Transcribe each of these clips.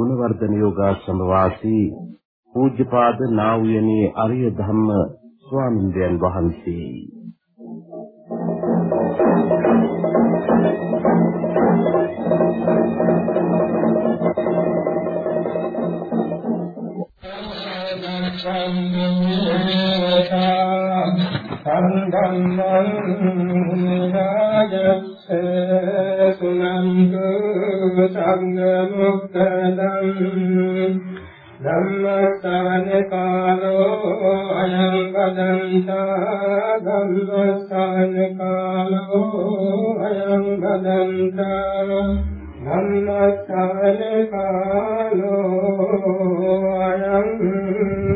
ගුණවර්ධන යෝගාශ්‍රම වාසී පූජ්‍යපාද නා වූ අරිය ධම්ම ස්වාමින්දයන් වහන්සේ. සම්ධම්මං රාජස්ස සුනන්දු සංගමුක්තදං ධම්මස්සවන කාලෝ අයං බදන්තා ධම්මස්සවන කාලෝ අයං බදන්තා ධම්මස්සවන කාලෝ අයං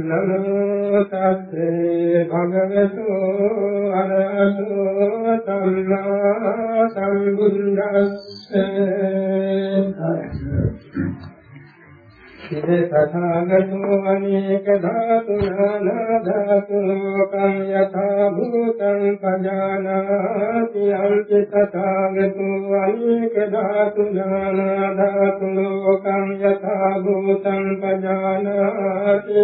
නමෝ තස්සේ භගවතු අරහතු සම්මා සම්බුද්දස්සේ සිත තථාගතෝ අනේක ධාතුනානා ධාතු ලෝකං යථා භූතං පජානාති අන්ති තථාගතෝ අනේක ධාතුනානා ධාතු ලෝකං යථා භූතං පජානාති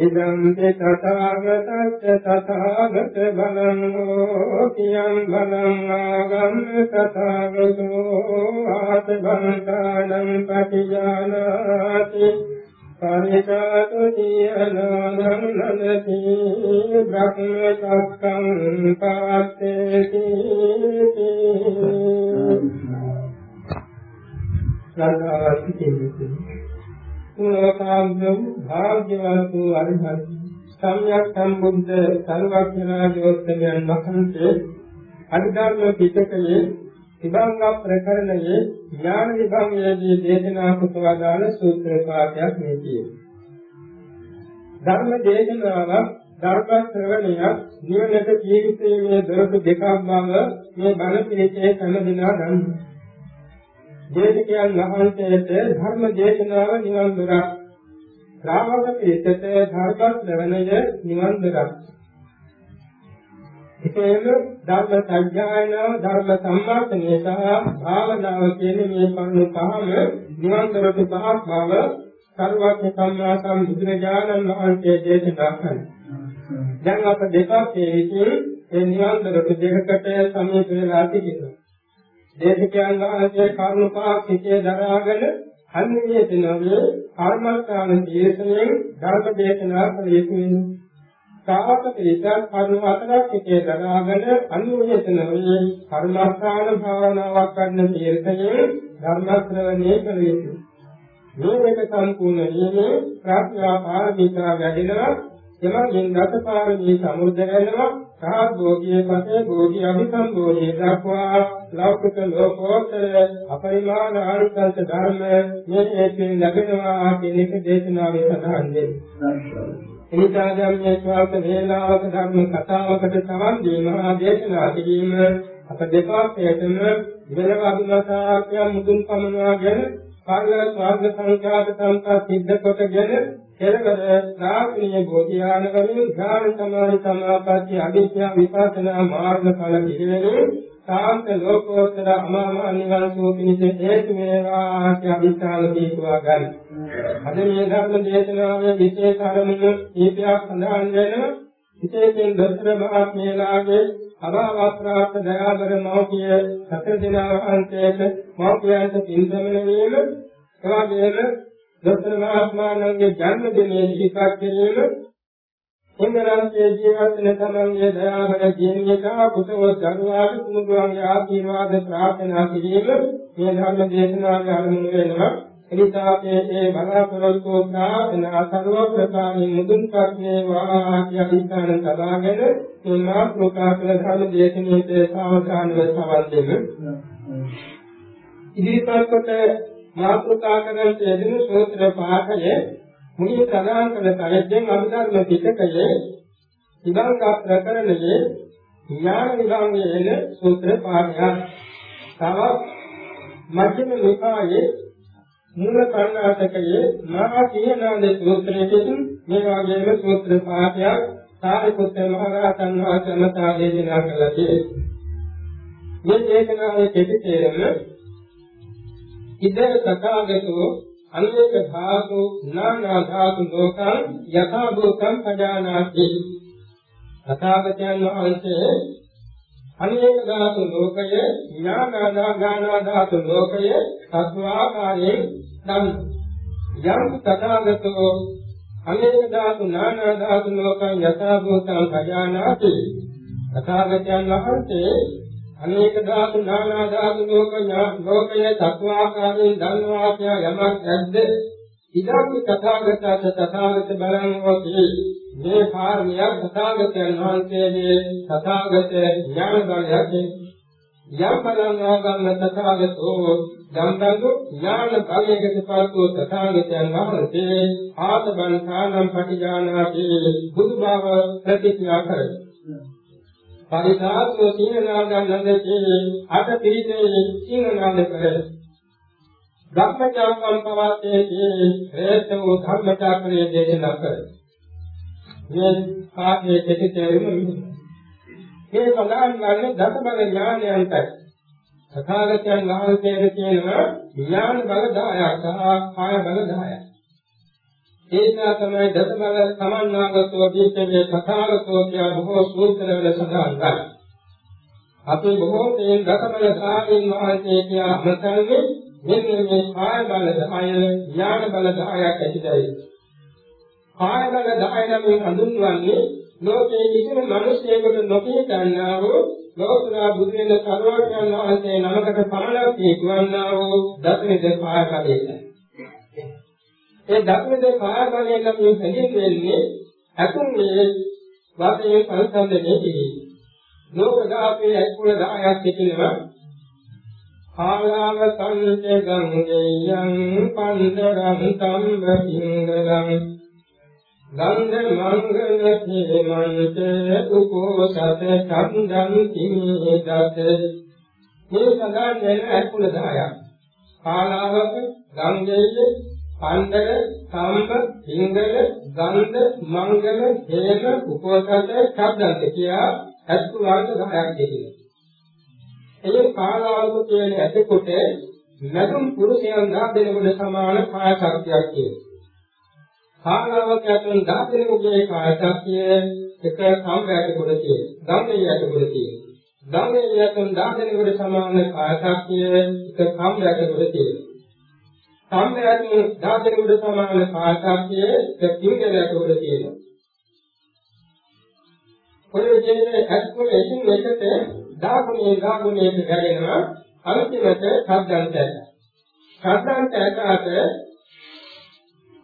ඉදං තථාගතස්ස තථාගත බලං ලෝකියං බලං ආගම් තථාගතෝ ආත බන්තානං පටිජානාති පරිචාතු දීනං නදති බ්‍රහ්ම චක්කං පාත්තේති සදාති කෙනෙකු ලෝකාග්‍රව භාග්‍යවත් වූ අරිහත් සම්්‍යක් සම්බුද්ධ සර්වඥාජෝත්තමයන් වහන්සේ අධිධර්ම පිටකයේ විභංග ප්‍රකරණයේ ඥාන විභංගයේදී දේශනා කොට වදාළ සූත්‍ර පාඨයක් මේ කියනවා. ධර්ම දේශනාවක් ධර්ම ශ්‍රවණයක් නිවනට ජීවිතයේ දොරටු දෙකක් බව මේ බණ පිළිචේ සම්ම දිනා දන්නවා. දේශකයන් වහන්සේට ධර්ම දේශනාව නිවන් දොරක් ශ්‍රාවක පිරිසට ධර්ම ශ්‍රවණය නිවන් දොරක් එසේම ධර්ම සංඥායනාව ධර්ම සම්මාසනය සහ භාවනාව කියන මේ කරුණු පහම නිවන් දොරට පහක් බව සර්වඥ සම්මා සම්බුදුරජාණන් වහන්සේ දේශනා කළා. දැන් අප දෙකක් හේතුන් ඒ නිවන් දොරට දෙකකට සමීප වෙලා තිබෙනවා. දේශකයන් වහන්සේ කරුණු පහක් සිටේ දරාගෙන අන්‍යයේ තනවේ කර්මස්ථාන දේශනෙන් ධර්ම දේශනා කළ යුතු වෙනවා. සාහක පිළිසක් කරුණු හතරක් සිටේ දරාගෙන අන්‍යයේ තනවේ කර්මස්ථාන භාවනාවක් කරන තීර්ථයෙන් ධර්ම ශ්‍රවණය කළ යුතුයි. මේක සම්පූර්ණ වීමේ ප්‍රඥා පාරමිතා වැඩිනවා එමගින් දසපාරමී සමුද්ද වෙනවා සාත් භෝගියේ පසේ භෝගී අභිසම්බෝධිය දක්වා ලෞකික ලෝකෝත්තර අපරිමාණ ආනිසංස ධර්ම මේ හේතුන් ලැබෙනවා කියන එක දේශනාවේ සඳහන් වෙනවා. එනිසා දැන් මේ ස්වල්ප වේලාවක ධර්ම කතාවකට සමන් දීමහා දේශනා කිරීම අප දෙපාර්ශ්වයටම ඉවලව අභිමතාක්‍ය මුදුන් පමනවාගෙන කාර්ය ස්වාර්ථ සංඛ්‍යාත සංකා සිද්ධ කොටගෙන කෙලවර ශ්‍රාවණීය බෝධිආන වලින් ඥාන සමාධි සමාපatti අධිත්‍ය විපස්සනා මාර්ග ඵල පිළිවෙලින් සාන්ත ලෝකෝත්තර අමාමා නිවන් සුව පිණිස හේතු වේවා කියලා අභිෂ්ඨාන දීපුවා ගන්න. අද මේ ධර්ම දේශනාවේ විශේෂ අරමුණු කීපයක් සඳහන් වෙනවා. විශේෂයෙන් දොස්තර මහත්මයාගේ අභාවස්ත්‍රාත් දයාබර මෞඛ්‍ය සතර දිනා වහන්සේට මෞඛ්‍යයන්ට පින්දමන වීම එවාගෙම දොස්තර මහත්මයාණන්ගේ ජන්මදිනයේ සිහිපත් කිරීම ඉන්ද්‍රාන්තයේ ජීවත් තමන්ගේ දයාබර ජීවිතා පුතව දරුවාට කුමුදුන්ගේ ආශිර්වාද ප්‍රාර්ථනා කිරීම මේ ධර්ම දේශනාවේ අරමුණු වෙනවා එනිසා මේ බලාපොරොත්තු ප්‍රාර්ථනා සර්ව ප්‍රකාරයෙන් මුදුන් පත්වේවා කියන සබාගෙන මේ මාතෘකා කළ ධර්ම දේශනාවේ සාවධානව සවන් දෙමු. ඉදිරිපත් කොට මාතෘකා කරන යෙදෙන සූත්‍ර පාඨය මුලින් සඳහන් කළ පරිද්දෙන් අභිධර්ම පිටකයේ විභංග ප්‍රකරණයේ ඥාන විභාගයේ එන සූත්‍ර පාඨයක්. තවත් මධ්‍යම නිකායේ මූල කර්ණාටකයේ මහා සියනාද සූත්‍රයේදී මේ වගේම සූත්‍ර පාඨයක් සාරිපුත්ත මහ රහතන් වහන්සේ මතා දේශනා කළා තියෙනවා. මේ දේශනාවේ කෙටි තේරුම ඉදර තථාගතෝ අනේක ධාතු නානා ධාතු ලෝකං යථා භූතං පජානාති. තථාගතයන් වහන්සේ අනේක ධාතු ලෝකය ඥානාදා ගානා ධාතු ලෝකය සත්වාකාරයෙන් නම් යම් තථාගතෝ අනේක ධාතු නානා ධාතු ලෝකං යථා භූතං පජානාති. තථාගතයන් වහන්සේ අනේක ධාතු නානා ධාතු ලෝක ලෝකයේ සත්වාකාරයෙන් දන්වා කියා යමක් නැද්ද ඉදම් තථාගතත තථාගත බලං හොති මේ කාර්යය තථාගතයන් වහන්සේගේ තථාගත ඥාන බලයක් යම් බලං ආගම තථාගතෝ ධම්මංගු ඥාන බලයකට පාතු තථාගතයන් වහන්සේ ආතබන් කානම් පටිජානාති බුදු බව ප්‍රතිඥා කරයි පරිසාත්ව සීනනාදන් නන්දේ අට පිරිතේ සීනනාද කර ධම්මචක්කම් පවත්තේ හේතු ධම්මචක්‍රයේ දේශනා කර මේ කාගේ දෙතිතේරුම මේ සඳහන් වන්නේ දසබල ඥානයන්ටයි. තථාගතයන් වහන්සේගේ තියෙන ඥාන බල 10ක් සහ කාය බල 10ක් ඒකා තමයි දසබල සමන්නාගතෝ දීපේ කථාගතෝ කිය බොහෝ සූත්‍රවල සඳහන් කරයි. අපි බොහෝ තෙන් දසබල සාමින් වහන්සේ කිය අමතන්නේ මෙන්න මේ කාය බල 10 ඥාන බල 10ක් ඇතිදයි. කාය බල 10 නම් හඳුන්වන්නේ ලෝකයේ කිසිම මිනිසෙකුට නොකිය ගන්නා වූ ලෝකනා බුදුරජාණන් සර්වඥාන් වහන්සේ නමකට පමණක් කියවන්නා වූ දසවිද කාය බලයයි. ඒ ධර්මද කාර්යයෙන් අපි හැඳින්වෙන්නේ අකුන්නේ වාසයේ සංසන්දනයේ පිළි. ලෝක ධාතේ අකුල 10ක් සිටිනවා. ආලාව සංජය ගංගේයං පන්දරං තම්බ පිංගලං ගන්ධ මංගල හේමන්ත උපෝසත චන්දං කිමේදත මේ සඳහන් වෙන අකුල 10ක්. ආලාවක ගංගේය පණ්ඩක, සම්ප, සිංගල, ගන්ධ, මංගල, හේම, උපෝසත, ශබ්දන්ත කියා අත්තු වර්ග 10ක් දෙකිනවා. එයේ කාලාවක කියන ඇතකොට නදුම් පුරුෂයන් දා දෙනෙකුට සමාන කාය ශක්තියක් තියෙනවා. කාලාවක යතුන් දා දෙනෙකුගේ කාය ශක්තිය එක සම්ප්‍රාප්ත කොට තියෙනවා. ගම්මේ යට කොට තියෙනවා. ගම්මේ යතුන් දා දෙනෙකුට සමාන කාය ශක්තිය එක සම්ප්‍රාප්ත කොට තියෙනවා. සම්මයන් දාතනෙකුට සමාන පාඨාක්ෂයේ ප්‍රතිවිදයක් උඩ තියෙනවා. ඔය විදිහට අත්කොල එකින් එකට දාගුණේ දාගුණේ ගැලෙනවා අන්තිමට සද්දන්තය. සද්දන්තයට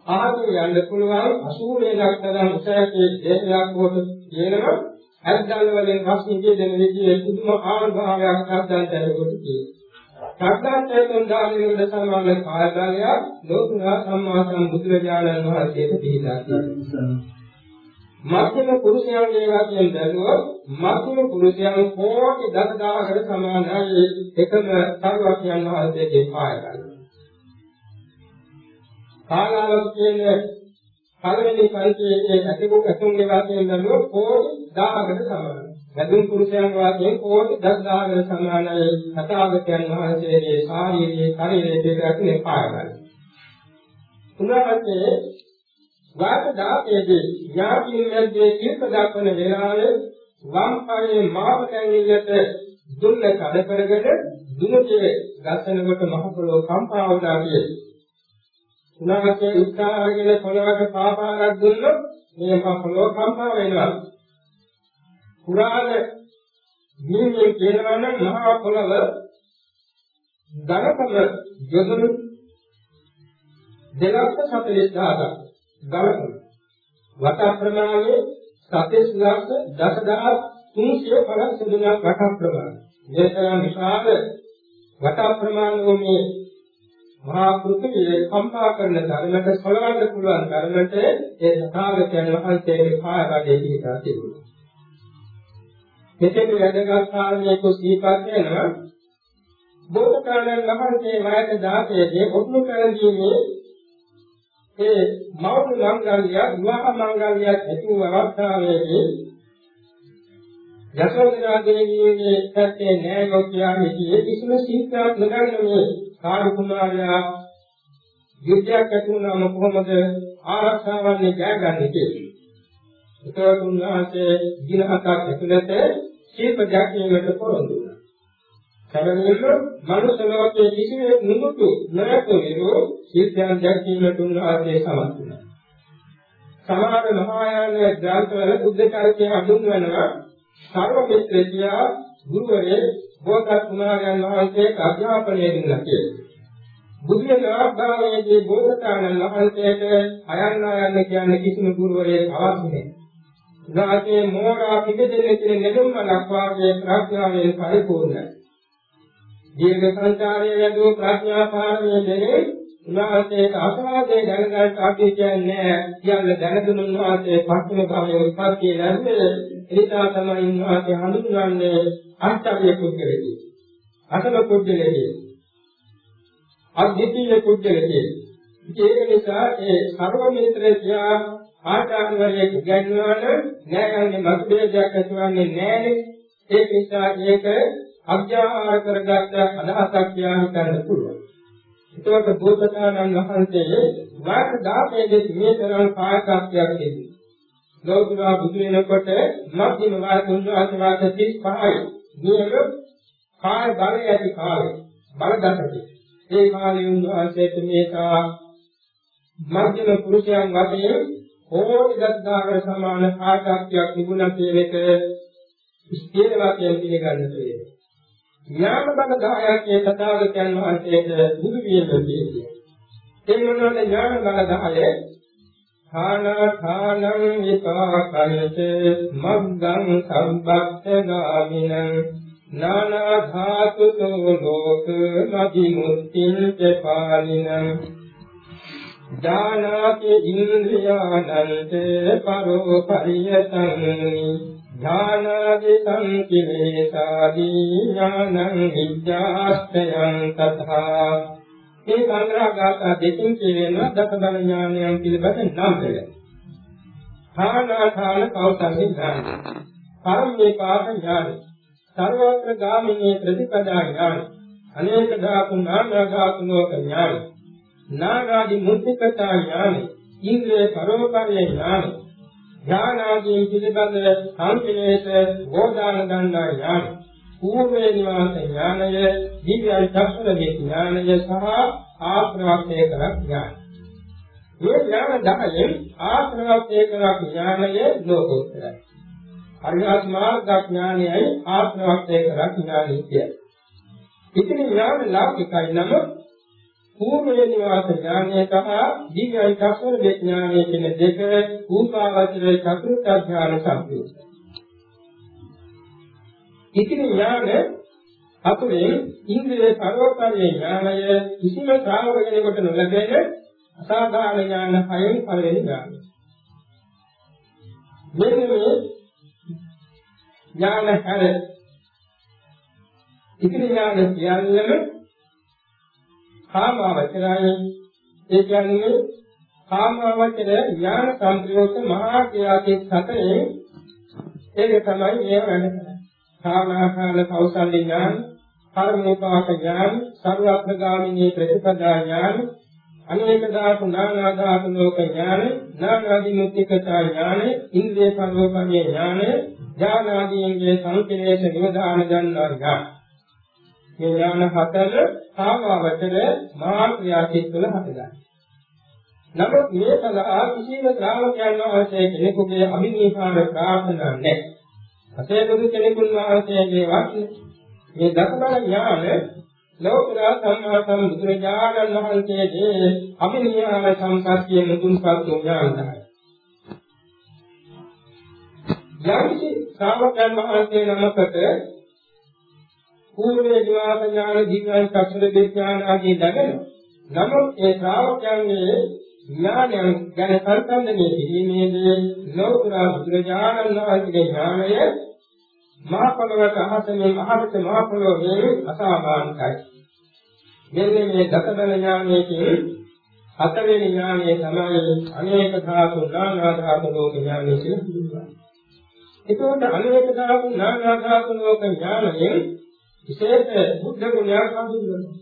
ආදී යන්න පුළුවන් 80 වෙනක් තරම් උසයකේ දේශයක් කොට කියනවා අද්දල් වලින් රස්නිකේ දෙන විදිහේ පුදුම ආනුභාවයක් සද්දන්තයට කොට කියනවා. සත්‍යයෙන් දානෙකට සමාන කාර්යය ලෝකුරා සම්මා සම්බුදුරජාණන් වහන්සේට පිළිලා තියෙනවා. මධ්‍යම පුරුෂයන්ගේ වාක්‍යයෙන් බැලුවොත් මධ්‍යම පුරුෂයන් කෝටි දසදහකට සමානයි එකම සර්වඥයන් වහන්සේගේ කායයයි. කාලාවක් කියන්නේ පළවෙනි පරිච්ඡේදයේ ඇතිවු ඇතුන්ගේ වාක්‍යයෙන් බැලුවොත් කෝටි 1000කට සමානයි. වැදුම් පුරුෂයන් වාගේ කෝටි 10000කට සමානයි තථාගතයන් වහන්සේගේ ශාරීරික ශරීරයේ දෙකකින් පායගන්න. උන්වහන්සේ වාක දාතේදී ඥාතින් මැද්දේ කීප දක්වන වේලාවේ වම් පායේ මාපකැංගිල්ලට දුන්න කඩ කරගෙන දුනකේ ගස්සනකොට මහ පොළොව කම්පා වුණා කියලා. උන්වහන්සේ උත්සාහයෙන් පොළොවට පාපාරක් දුන්නොත් මේ මහ පොළොව කම්පා වෙනවා. පුරාණ නිමේ කියනවා නම් මහා පොළව ධනකම යොදනු 240000ක් ධනකම වට ප්‍රමාණය සතෙස් ලක්ෂ දසදහස් 350 වට ප්‍රමාණය මේ තරම් විශාල වට ප්‍රමාණෝ මේ මහා පෘථිවිය කම්පා කරන ධර්මයට සලවන්න පුළුවන් ධර්මයට ඒ තථාගතයන් වහන්සේගේ කාය භාගයේ පිහිටා තිබුණා. මෙතෙක් වැඩගත් කාරණයක් සිහිපත් වෙනවා. බෝධකාණන් වහන්සේ වයස 16 දී ඔත්නු කරදීමේ ඒ මෞර්ය මංගල්‍ය විවාහ මංගල්‍ය ඇති වූ අවස්ථාවේදී යශෝදරා දේවියගේ පැත්තේ නෑයෝ කියන්නේ කිසිම සීක්‍රයක් නොගන්න මේ කාර්ය කුමාරයා යුද්ධයක් ඇති වුණාම කොහොමද ආරක්ෂාවන්නේ ජයගන්නේ කියලා. ඒකත් උන්වහන්සේ දින හතක් ඇතුළත ශිල්ප දැක්වීමට පොරොන්දු වුණා. සමහරවිට මනුෂ්‍ය ලෝකයේ කිසිවෙක් නුමුතු නැතු විරෝ ශිල්පයන් දැක්වීමට උන්වහන්සේ සමත් වුණා. සමහර මහායාන ග්‍රන්ථවල බුද්ධ චරිතය හඳුන්වනවා සර්ව මිත්‍රයා ගුරුවරේ බෝසත් කුමාරයන් වහන්සේ අධ්‍යාපනය දෙන්න කියලා. බුද්ධ නාගාවේදී බෝසතාණන් වහන්සේට අයන්න යන්න කියන්නේ කිසිම ගුරුවරයෙක් අවශ්‍ය නැහැ. උදාහරණේ මෝරා පිටදෙන්නේ කියන නෙළුම් මලක් වාගේ ප්‍රඥාවෙන් පරිපූර්ණයි. දීර්ඝ සංචාරයේ යදෝ ප්‍රඥා පාරමී දෙනේ උන්වහන්සේට අසාධේ දැනගන්න අපි කියන්නේ කියන්න දැනදුන උන්වහන්සේ පස්ම භවයේ උත්පත්ති ලැබෙන්නේ එනිසා තමයි උන්වහන්සේ හඳුන්වන්නේ ආචාර්ය පුද්ගලෙකි. අසල පුද්ගලෙකි. අද්විතීය පුද්ගලෙකි. ඒක නිසා ඒ සර්ව මිත්‍රයා ආචාර්යවරයෙක් ඉගෙනනවන නෑයන්ගේ මතභේදයක් ඇතිවන්නේ නෑනේ. ඒක නිසා ඒක අඥාහාර කරගත්ත අදහසක් යාම කරන්න පුළුවන්. ඒකට බෝසතාණන් වහන්සේ වාක දාපේදී මේ තරම් කායකත්වයක් දෙන්නේ. ලෞතුරා බුදු වෙනකොට මධ්‍යම වාක උන්වහන්සේ වාක 35යි. නියම කාය බලය ඇති කාලය. බල දසකේ. ඒ කාලේ උන්වහන්සේට මේකා මධ්‍යම පුරුෂයන් වශයෙන් ඕනි දත්තාවර සමාන කායකත්වයක් තිබුණා කියන එක ස්ථිර වාක්‍යයෙන් පිළිගන්නට වෙනවා. ඥාන බල 10ක් මේ තථාගතයන් වහන්සේට බුදු වීම දෙන්නේ. ඒ මොනවාද ඥාන බල 10? ථානා ථානං විපාකයත මග්ගං සම්බක්ත ගාමිනං නානා ධාතුතෝ ලෝක මදි මුත්තිං චපාලිනං ඥානාති ඉන්ද්‍රියානන්ත පරෝ පරියතං ඥානාදි සංකිලේසාදී ඥානං විද්‍යාස්තයං තථා මේ සංග්‍රහගත දෙකින් කියන දසබල ඥානයන් පිළිබඳ නම් දෙක. ථානාථාන කෞසල්‍ය ඥාන. පරමේපාක ඥාන. සර්වත්‍ර ගාමිනී ප්‍රතිපදා ඥාන. අනේක ධාතු නානාගාතුනෝක ඥාන. නාගාදි මුත්‍තිකතා ඥාන. ඉන්ද්‍රිය පරෝපරිය ඥාන. ඥානාදී පිළිබඳ සංකේත බෝධාන ගන්නා ඥාන పూర్වේ නිවාස ඥානය දිව්‍ය චක්‍ර ඥානය සහ ආත්මවත්ය කරක් ඥාන මේ ඥාන 10න් ආත්මවත්ය කරක් ඥානය ලෝකෝත්තරයි අරිහත් මාර්ග ඥානයයි ආත්මවත්ය කරක් ඥානය කියන්නේ ඉතින් ඥාන ලෞකිකයි නම් පූර්ව නිවාස ඥානය සහ දිව්‍යයි චක්‍ර විඥානය කියන දෙක රූපාවචර චතුර්ථ ඥාන සම්පූර්ණ. ඉතින් ඥාන අතුරේ ඉන්ද්‍රිය සර්වකාරී ඥානය කිසිම ශ්‍රාවකයෙකුට නොලැබෙන අසාධාරණ ඥාන හයෙන් පළවෙනි ඥානය. මෙන්න මේ ඥාන හැර ඉතින් ඥාන කියන්නම කාමාවචරයි. ඒ කියන්නේ කාමාවචර ඥාන සංප්‍රයෝග මහා ක්‍රියාවේ සතරේ ඒක තමයි මේ වෙන්නේ කාමාකාල කෞසල්‍ය ඥාන කර්මෝපාක ඥාන සර්වඥාගාමිනී ප්‍රතිපදා ඥාන අනේක ධාතු නානා ධාතු ලෝක ඥාන නානාදි මුක්තිකතා ඥාන ඉන්ද්‍රිය පරිවර්තනීය ඥාන ඥානාදීන්ගේ සංකේත නිවදාන ගන්නා ඥාන. මේ ඥාන හතර කාමාවචර මාර්ගයාචිත් වල හටගන්නවා. නමුත් මේ සඳහා කිසිම ශ්‍රාවකයන් වහන්සේ කෙනෙකුගේ අභිනීකාර ප්‍රාර්ථනා නැහැ. අසේබුදු කෙනෙකුන් වහන්සේගේ වාක්‍ය මේ දසබල ඥාන ලෝකර සම්මා සම්බුදුරජාණන් වහන්සේගේ අභිනියාම සම්පත්තිය මුතුන්පත් ඥානයි. යම්කි ශ්‍රාවකයන් වහන්සේ නමකට පූර්වේ විවාහ ඥාන දීර්ඝ සක්ෂර විඥාන ආදී දගෙනවා. නමුත් ඒ ශ්‍රාවකයන්ගේ ඥානයන් ගැන සංසන්දනය කිරීමේදී ලෝකර බුදුරජාණන් වහන්සේගේ ඥානය මහ පොළවට අහසෙන් අහකට මහ පොළොවේ අසාමාන්‍යයි. මෙන්න මේ දසබල ඥානයේ හතරවෙනි ඥානය තමයි අනේක ධාතු නානා ධාතු ලෝක ඥානය කියලා කියනවා. ඒකෝට අනේක ධාතු නානා ධාතු ලෝක ඥානයෙන් විශේෂ බුද්ධ ගුණයක් හඳුන්වනවා.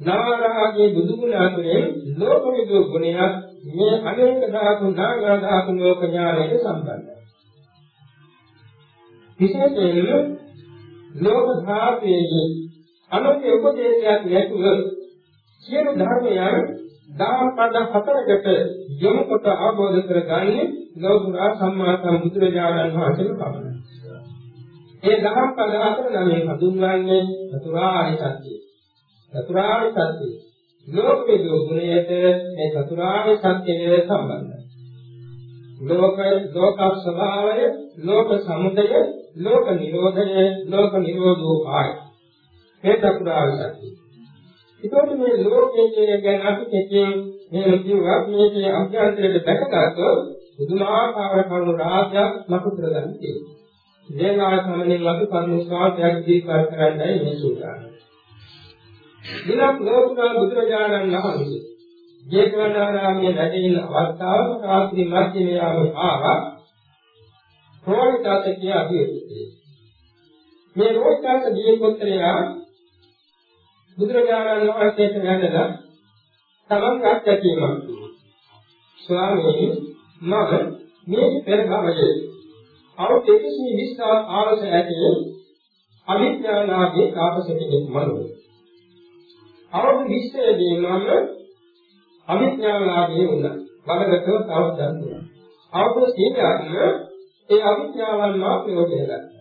නාරාගේ බුදු ගුණ අතරින් ලෝක විදු ගුණයක් මේ අනේක ධාතු නානා ධාතු ලෝක ඥානයට සම්බන්ධයි. විශේෂයෙන්ම ලෝක ධාතයේ අනුකේ උපදේශයක් නැතුව සියලු ධර්මයන් දාපද හතරකට යොමු කොට අවබෝධ කරගන්නේ ලෞතුරා සම්මා සම්බුදුරජාණන් වහන්සේගේ පමණයි. ඒ දහම් පද හතර නම් හඳුන්වන්නේ චතුරාර්ය සත්‍යය. චතුරාර්ය සත්‍යය. ලෝකේ ගුණයට මේ චතුරාර්ය සත්‍යය සම්බන්ධයි. ලෝක ලෝක ස්වභාවය, ලෝක සමුදය, ලෝක නිරෝධය, ලෝක නිරෝධෝපාය. මේ චතුරාර්ය සත්‍යය. ඒකෝට මේ ලෝකයේ ගැන අපි කෙටියෙන් මේ කිව්වා මේකේ අභ්‍යන්තරයට දැකගත්තොත් පුදුමාකාර කරුණු රාශියක් මතු කරගන්න තියෙනවා. දේනාල සමනින් අපි පරිශ්‍රාවයක් දීපර කරන්නයි මේ සූත්‍රය. දිනක් ලෝකුරා බුදුරජාණන් වහන්සේ ජේතවනාරාමයේ වැඩින අවස්ථාව රාත්‍රී මධ්‍යමයේ ආවා. රෝහිතත් කියා දීපේ. මේ රෝහිතත් දීපුත්‍රයා බුදුරජාණන් වහන්සේට වැඳලා තමන් අත්‍යකීමක් ස්වාමීනි මම මේ පෙර භවයේ අවුරුදු 120 ආවස ඇති අවිද්‍යාවනාගේ කාපසකෙක් මනෝ අවුරුදු 20 දී මම අවිද්‍යාවනාගේ වුණා බලගතව තවත් ගන්නවා අවුරුදු 100ක්ම ඒ අවිද්‍යාවන් මා ප්‍රයෝගය ගත්තා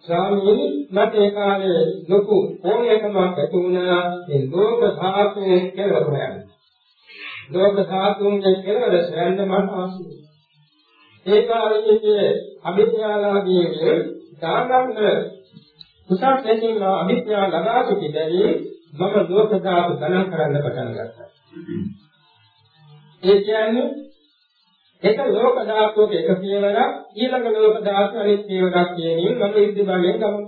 ස්වාමීනි මට ඒ කාලේ ලොකු ඕනෑකමක් ඇති වුණා මේ ලෝක ධාතුවේ කෙලවර හොයන්න. ලෝක ධාතුන්ගේ කෙලවර සෑහෙන මට ආසයි. ඒ කාලයේ අභිඥාලාභී දානන්න කුසල් දෙකින් අභිඥා ලබා සිටිදී මම ලෝක ධාතු ගණන් කරන්න පටන් ගත්තා. ඒ කියන්නේ එක ලෝක ධාතුවක එක පියවරක් ඊළඟ ලෝක ධාතුව අනිත් පියවරක් කියමින් මම ඉද්ධි බලයෙන් ගමන්.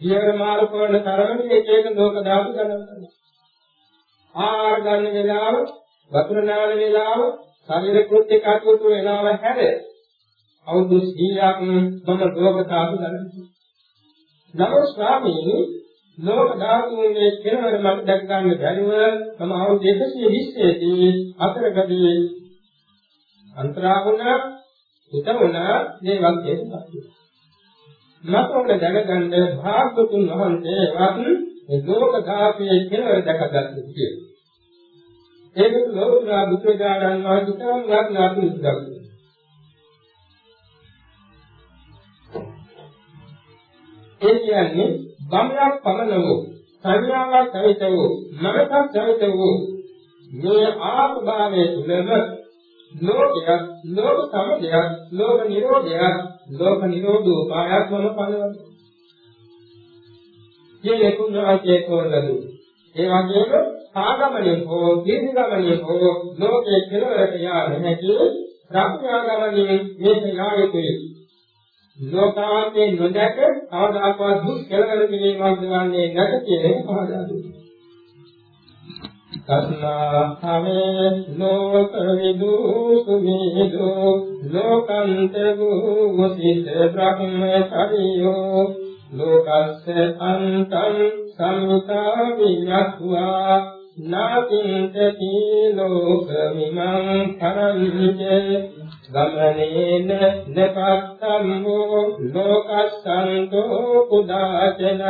පියවර මාරු කරන තරමට එක එක ලෝක ධාතු ගණන් කරනවා. ආහාර ගන්න වෙලාව, වතුර නාන වෙලාව, ශරීර කෘත්‍ය කටයුතු වෙලාව හැර අවුරුදු 100ක් මම ලෝක ධාතු ගණන් කරනවා. නමුත් ස්වාමීනි ලෝක ධාතුන්ගේ කෙලවර මම දැක් ගන්න බැරිව මම අවුරුදු 120 දී අතරගදී අන්තරා වුණා හිත වුණා මේ වගේ දෙයක්. මතොල දැනගන්න භාගතුන් වහන්සේවත් මේ ලෝක ධාතුවේ කෙලවර දැකගත්තු කියේ. ඒක ලෝකා බුදුදානන් වහන්සේ තම වත්නාතු ඉස්සක්. ඒ කියන්නේ බම්යක් පමණ වූ සංඥාවක් සහිත වූ මනසක් සහිත වූ මේ ආත්ම භාවයේ තුලම ලෝකයක් ලෝක සමුදයක් ලෝක නිරෝධයක් ලෝක නිරෝධෝපායක් වන පළවන. මේ කුණාචේ කොරලු. ඒ වගේම ආගමනිය හෝ දීර්ඝගමනිය හෝ ලෝකයේ කෙලවරට යා නැති ප්‍රඥාගමනිය මේක යා යුතුයි. ලෝකාන්තේ නොදැක අවදාකවත් දුක් කෙලවර කිරීමක් දවන්නේ නැත කියන පහදා දුන්නා. තස්නාහමේ ලෝක විදු සුමේදු ලෝකන්ත ගුසිත බ්‍රහ්මචරියෝ ලෝකස්ස අන්තං සම්තා විඤ්ඤාත්වා නාකින්තති ලෝකමිමං කරන්ජේ ගමනේන නපත්තම්මෝ ලෝකස්සන්තෝ කුදාචනං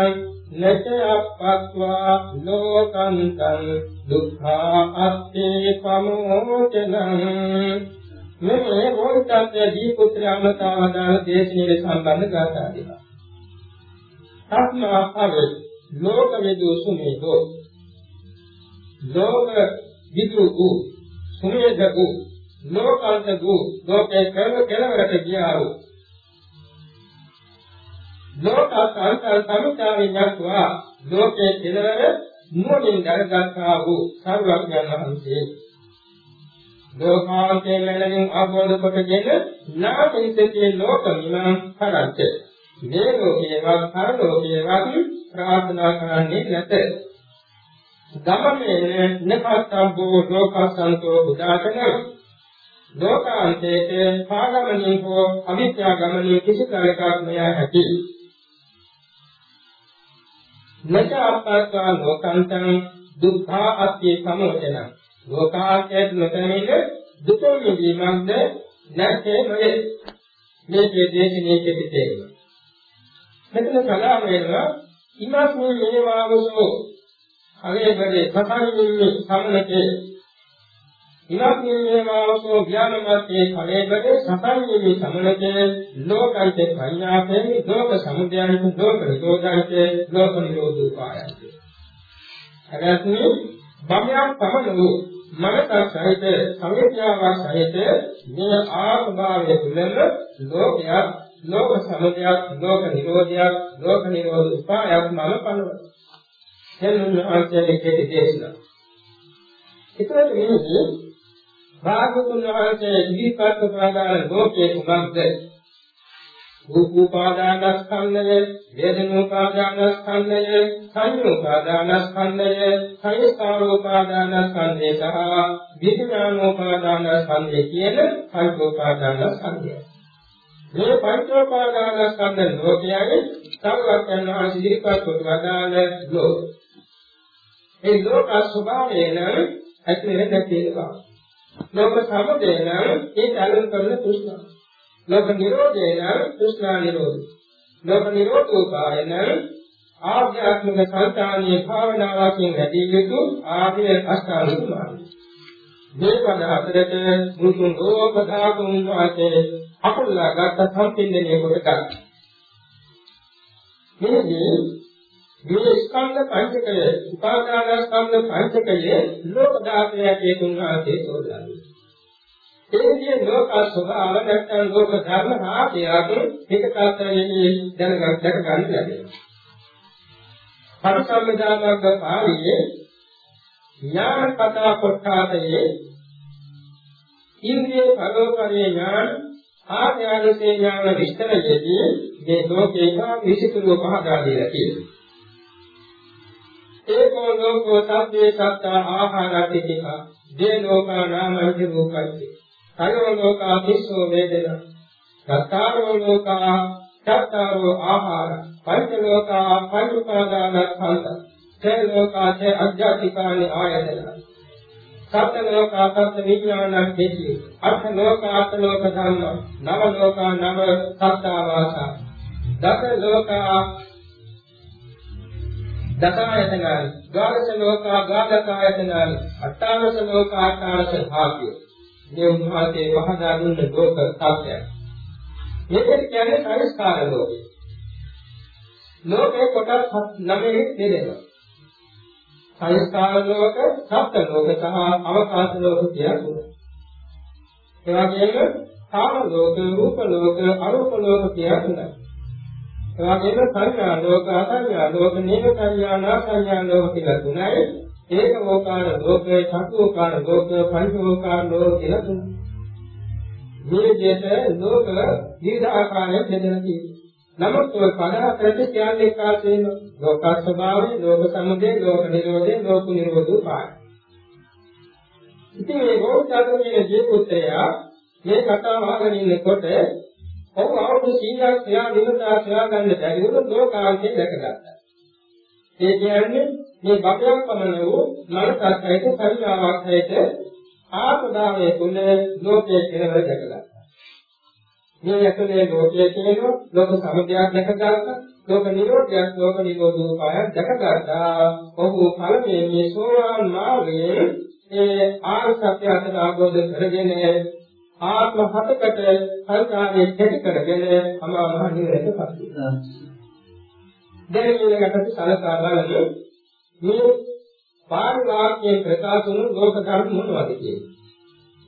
නච අප්පත්වා ලෝකන්තං දුක්ඛා අත්තේ පමෝචනං මේ මොහොතේ දී පුත්‍රයමතාවදාන දේශනේ සම්බන්ධ ගාථා දෙක. තස්මා අවේ ලෝක විදු සුමේදෝ ලෝක විදු වූ සුමේද වූ ලෝකාන්ත වූ ලෝකේ කරන කෙලවරට ගියා වූ ලෝකාන්ත සමුචාරින් යක්වා ලෝකේ කෙලවර නුවණින් දැනගත්තා වූ සර්වඥයන් වහන්සේ. ලෝකාන්තයේ මැලකින් ආબોධ කොටගෙන නාමිතේ ලෝක නිවන් කරත් මේ ලෝකේවත් පරලෝකේවත් ප්‍රාර්ථනා කරන්නේ නැත. ගමනේ නපත්තම්බෝ ලෝකසන්තෝ බුදාතන ලෝකාන්තයේ පාගමනින් හෝ අවිද්‍යා ගමනේ කිසි කාලයක මෙය ඇති. නචාපත්වා ලෝකාන්තං දුක්ඛා අත්‍ය සමෝචන ලෝකාන්තයේ නොතැනෙන දුකෙන් මිදීමක්ද නැත්තේ නොවේ. මේකේ දේශනේ කෙටි මෙතන සඳහන් වෙනවා ඉමස්මින් මේවාවසෝ අලේබලේ සතන්මින්නේ සම්නකේ ඉමස්මින් මේවාවසෝ ඥානමත්තේ අලේබලේ සතන්මින්නේ සම්නකේ ලෝකයිතේ පඤ්ඤාපේ ලෝක සමුදයන්ත ලෝක නිරෝධයිතේ ලෝක නිරෝධෝපායන්ත. හරත්නි බම්යක් පමණ වූ මනස සහිත සංඥාවක් සහිත මේ ආත්මභාවය තුළම ලෝකයක් ලෝක සමුදයක් ලෝක නිරෝධයක් ලෝක නිරෝධ උපායක් මම පනව. එන්න ආචාර්ය කෙටි දේශනා. ඒතරට මෙන්නේ භාගතුන් වහන්සේ ඉදිරිපත් කරන ලෝකයේ කුමක්ද? රූපෝපාදානස්කන්ධය, වේදනෝපාදානස්කන්ධය, සංයෝපාදානස්කන්ධය, සංස්කාරෝපාදානස්කන්ධය සහ විඥානෝපාදානස්කන්ධය කියන පංචෝපාදානස්කන්ධය. මේ පංචෝපාදානස්කන්ධ ලෝකයයි සර්වඥ වහන්සේ ඉදිරිපත් කොට වදාළ ලෝක. ඒ ලෝක ස්වභාවය නම් ඇතිවෙන දෙකේවා. ලෝක සමුදය නම් ඒ කලන කරන තෘෂ්ණා. ලෝක නිරෝධය නම් තෘෂ්ණා නිරෝධය. ලෝක නිරෝධෝපාය නම් ආධ්‍යාත්මික සංතානීය භාවනාවකින් වැඩි යුතු ආර්ය අෂ්ටාංගික මාර්ගය. මේ පද හතරට මුතුන් ලෝක ධාතුන් වාසේ අකුල්ලා ගත්ත සම්පින්දනේ කොට ගන්න. මේදී මේ ස්කන්ධ පංචකය උපාදාන ස්කන්ධ පංචකය ලෝක ධාතයේ හේතුන් වාසේ තෝරන්නේ. ඒ විදිහේ ලෝක ස්වභාව නැත්නම් ලෝක ධර්ම ආදී එක කාතරයේ දැනගන්න දැක ගන්න ලැබෙනවා. පරිසම්මදානක පාළියේ ඥාන කතා කොටාතේ ඉන්ද්‍රිය පරෝපරේ ඥාන ආඥානසේ ඥාන විස්තරයේදී මේ ලෝකේක විසිතුරු පහදා දීලා තියෙනවා. ඒකෝ ලෝකෝ සබ්බේ සත්ත ආහාරතික දේ ලෝකා නාමං රූපයි. කයෝ ලෝකා විස්සෝ වේදනා. සත්තාරෝ ලෝකා සත්තාරෝ ආහාර. පංච ලෝකා පංච උපාදාන ස්කන්ධ. තේ ලෝකා තේ අධ්‍යාත්මිකානි ආයතන. සත්‍ය ලෝකා සත්‍ය විඥානං දෙති අර්ථ ලෝකා අර්ථ ලෝක ධම්ම නව ලෝකා නව සත්තාවාස දස ලෝකා දසායතනං ද්වාදස ලෝකා ද්වාදකායතනං අට්ඨාදස ලෝකා අට්ඨාදස භාග්‍ය මේ උන්වහන්සේ පහදා දුන්න ලෝක සත්‍යය. මේකට කියන්නේ සංස්කාර ලෝකය. ලෝකේ කොටස් 9 දෙදෙනවා සංස්කාර ලෝක, සත්ත්ව ලෝක සහ අවකාශ ලෝක කියලා තුනයි. ඒ වගේම කාම ලෝක, රූප ලෝක, අරූප ලෝක කියලා තුනයි. ඒ වගේම සංඥා ලෝක, අසංඥා ලෝක, නේම සංඥා, නාසංඥා ලෝක කියලා තුනයි. ඒක ලෝකාන ලෝක, චතුෝකාන ලෝක, පංචෝකාන ලෝක කියලා තුනයි. මේ විදිහට ලෝක විවිධ ආකාරයෙන් බෙදලා තියෙනවා. නමුත් ඔය පදහතරට කියන්නේ කාසේන ලෝක ස්වභාවය, ලෝක සමුදය, ලෝක නිරෝධය, ලෝක නිරෝධෝ පාය. ඉතින් මේ බෝසතාණන්ගේ ජීවිතය මේ කතාව අහගෙන ඉන්නකොට ඔව් අවුරුදු 100ක් එයා නිරතා සොයා ගන්න බැරි වුණු ලෝකාන්තය දැකගත්තා. ඒ කියන්නේ මේ බබයක් පමණ වූ මනසක් සහිත සංඥාවක් සහිත ආත්මභාවයේ තුල ලෝකයේ කෙලවර දැකගත්තා. මේ ඇතුලේ ලෝකයේ තියෙන ලෝක සමුදයක් දැකගත්තා ලෝක නිරෝධයක් ලෝක නිරෝධෝපායක් දැකගත්තා ඔහු ඵලයේ මේ සෝවාන් මාර්ගයේ ඒ ආර්ය අතර ආબોධ කරගෙන ආත්ම හතකට සංකාරයේ කෙටි කරගෙන අමා මහ නිරේතපත් දැන් ඊළඟට සලකා බලමු මේ පාරිවාර්යයෙන් ප්‍රකාශ වුණු ලෝක ධර්ම මොනවද කියන්නේ.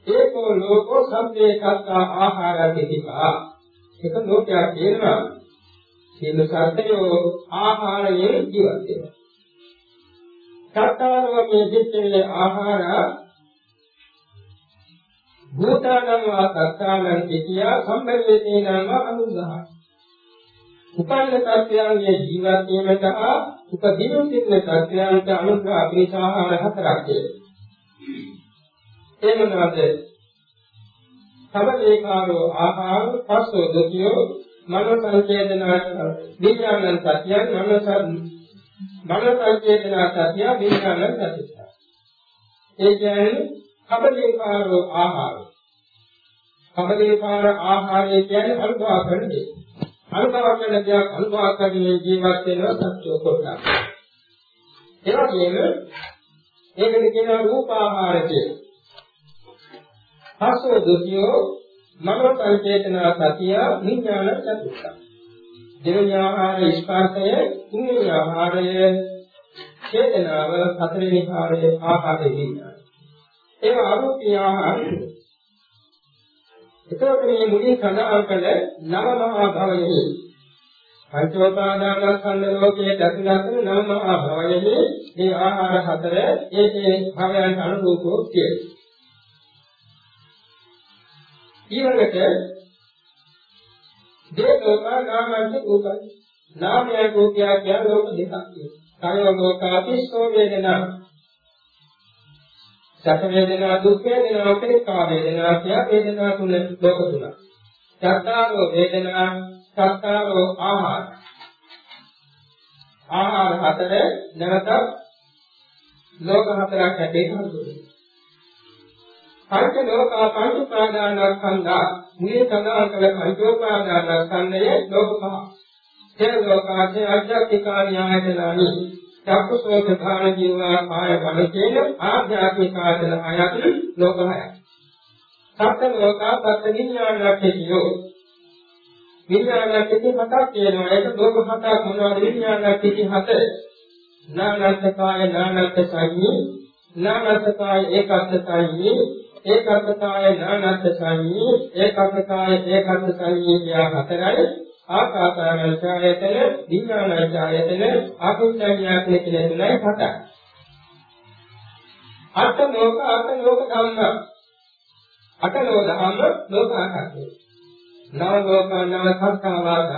ඒකෝ ලෝකෝ සම්මේ කත්තා ආහාරතිකා. ඒක ලෝකයක් කියනවා. සියලු සත්‍යෝ ආහාරයෙන් ජීවත් වෙනවා. සත්තාරෝ මේ දෙත්තේ ආහාර භූතානං වා සත්තානං කියා සම්බන්ධේ නාම අනුග්‍රහය. උපන්න සත්‍යයන්ගේ ජීවත් වීමට හා උපදීන සිටින සත්‍යයන්ට අනුග්‍රහ අපේසාහාර හතරක් තියෙනවා. ඒ මොනවාද? සබලේකාරෝ ආහාර පස්සෝ දතියෝ මනෝ සංකේතන විඥානං සත්‍යං මනෝ මනෝ සංකේතන සත්‍ය විඥානං සත්‍ය. ඒ කියන්නේ සබලේකාරෝ ආහාර. සබලේකාර ආහාරය කියන්නේ අනුභව කරන දෙයක්. අනුභව කරන දෙයක් අනුභව කරගෙන ජීවත් වෙනවා සත්‍ය කොටස. ඒ වගේම ඒකට කියනවා රූපාහාර කියලා. පස්සෝ දුතියෝ මනෝ සංචේතන සතිය විඥාන චතුත්ථ. දෙවෙනි ආහාර ස්පර්ශය, තුන්වෙනි ආහාරය චේතනාව, හතරවෙනි ආහාරය ආහාර විඥාන. ඒවා අරූපී ආහාරය එතකොට මේ මුලින් සඳහන් කළ නව මහා භවයෙහි පංචෝපාදානස්කන්ධ ලෝකයේ දසුලක්ෂණ නව මහා භවයෙහි මේ ආහාර හතර ඒකේ භවයන් අනුරූපව තියෙනවා. ඊළඟට දේවෝපා නාමංච රූපයි. නාමය රූපය කියන ලෝක දෙකක් තියෙනවා. කාය ලෝකාපිස්සෝ වේදනා සැප වේදනා දුක් වේදනා උපේක්ඛා වේදනා කිය වේදනා තුන ලෝක තුනක්. සත්තාරෝ වේදනා සත්තාරෝ ආහාර. ආහාර හතර නැවත ලෝක හතරක් හැටේ හඳුන්වනවා. පංච ලෝකා පංච ප්‍රාදානස්කන්ධා මේ සඳහන් කළ පංචෝපාදානස්කන්ධයේ ලෝක පහ. ඒ ලෝකාසේ අධ්‍යාත්මික න්‍යායතනනි චක්කසෝත ධාන ජීවා කාය බල කියන ආධ්‍යාත්මික ආයතන හයක් ලෝක හයක්. සත්‍ය ලෝකා සත්‍ය විඥානක්තියෝ විඥානක්ති හතක් කියනවා ඒක ලෝක හතක් මොනවද? විඥානක්ති හත. නානත්තකාය නානත්ත සංඤී නානත්තකාය ඒකත්ත සංඤී ඒකත්තකාය නානත්ත සංඤී ඒකත්තකාය ඒකත්ත සංඤී කියා හතරයි ආකාසානංචායතන විඥානංචායතන ආකුඤ්ඤාඥායතන කියන තුනයි හතයි. අට ලෝක අට ලෝක ධම්ම අට ලෝක ධම්ම ලෝකාකාරය. නව ලෝක නව සත්තාවාස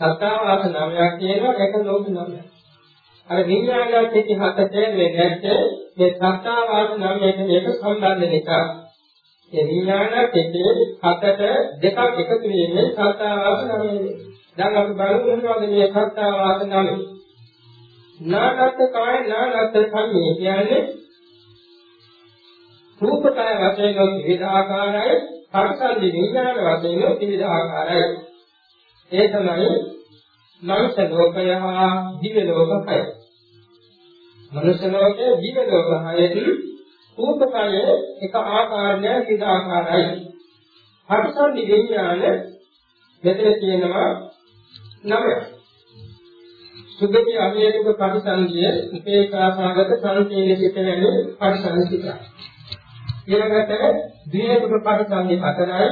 සත්තාවාස නවයක් කියනවා එක ලෝක නවයක්. අර විඥානය පිටි හත තේරෙන්නේ නැත්නම් මේ සත්තාවාස නවයට මේක සම්බන්ධ නිසා ඒ විඥාන කෙටේ හතට දෙකක් එකතු වීමෙන් සත්තාවාස නමයි. දැන් අපි බලමු මොනවද මේ සත්තාවාස නම. නානත් කාය නානත් සංයේ කියන්නේ රූපකය වශයෙන් විවිධාකාරයි, පරිසන්දි විඥාන වශයෙන් විවිධාකාරයි. ඒ තමයි මනුෂ්‍ය ලෝකය හා දිව්‍ය ලෝකය. මනුෂ්‍ය ලෝකයේ දිව්‍ය ලෝකයේදී රූපකය එක ආකාරයක් විද ආකාරයි. හර්ෂන්දි විඥාන මෙතන තියෙනවා නවය. සුගති අවියතුක පරිසංගිය උපේක්ෂාසගත සංකේල සිත වැනි පරිසංගිත. ඊළඟට ද්විහෙතුක පරිසංගි හතරයි,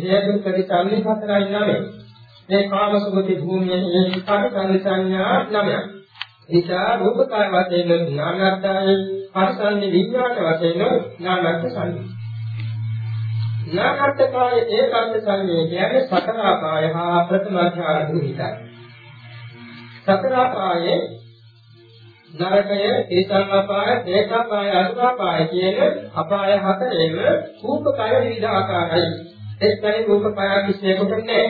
හේතු පරිසංගි හතරයි නවය. මේ කාම සුගති භූමියේ පරිසංගි සංඥා නවයක්. නිසා රූපකාය වශයෙන් ඥානර්ථයයි පරිසන්නේ විඥාන වශයෙන් ඥානර්ථ සංඥා. ඥානර්ථකාය ඒකාන්ත සංඥා කියන්නේ සතරාකාය හා ප්‍රථමාධ්‍යාන දුහිතයි. සතරාකායේ නරකය, ඒසං අපාය, දේශාපාය, අසුභාපාය කියන අපාය හතරෙම රූපකය විවිධ ආකාරයි. එක්තරේ රූපකය කිසියකට නැහැ.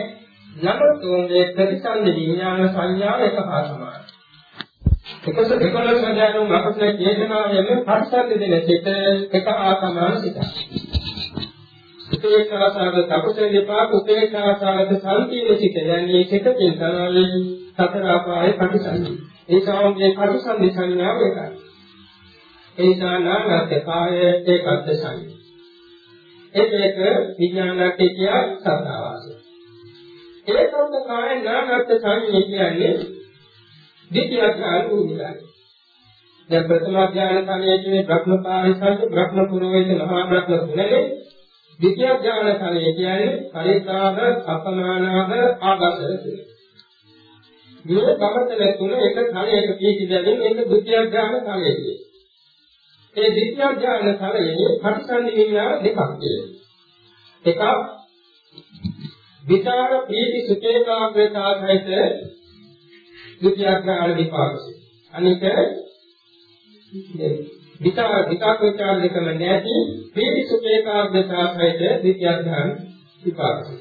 නමුත් මේ ප්‍රතිසන්දි විඥාන සංඥාව එක හා සමානයි. එකස එකලස දැනුම් අපසේ චේතනාවෙන් පරිසද්ද දෙන සිත එක ආසමාන සිත. උපේක්ෂාසගත තපසේ දෙපා උපේක්ෂාසගත සම්පීන සිත යන්නේ සිතකින් තමයි සතර ආපායේ ප්‍රතිසන්දි. ඒ සාමයේ ප්‍රතිසන්දි සංඥාව එකයි. ඒ නිසා නාමත් කාය ඒකත් සංඥා. ඒක විඥානක් කිය සත්‍යවාසය. ඒකත් කාය නාමත් සංඥා කියන්නේ දෙතිය ඥාන භූමියයි. දැන් ප්‍රථම ඥාන කලයේ බ්‍රහ්ම පාරිසංස බ්‍රහ්ම පුරෝහිත මහා බ්‍රහ්ම තුනේ දෙතිය ඥාන කලයේ කියන්නේ පරිත්‍රාග අපමානාග ආගත මේ බවතල තුන එක කලයක පිටි දැලින් ඒක දෙතිය ඥාන කලයේ. ඒ දෙතිය ඥාන කලයේ පටිසන්ධි විඤ්ඤාණ දෙකක් තියෙනවා. එකක් විචාර ප්‍රීති සුඛේකාග්‍රතාව සහිත ද්විතියඥාන විපාකසි. අනික විචාර විචාර විචාර දෙකම නැති ප්‍රීති සුඛේකාග්‍රතාව සහිත ද්විතියඥාන විපාකසි.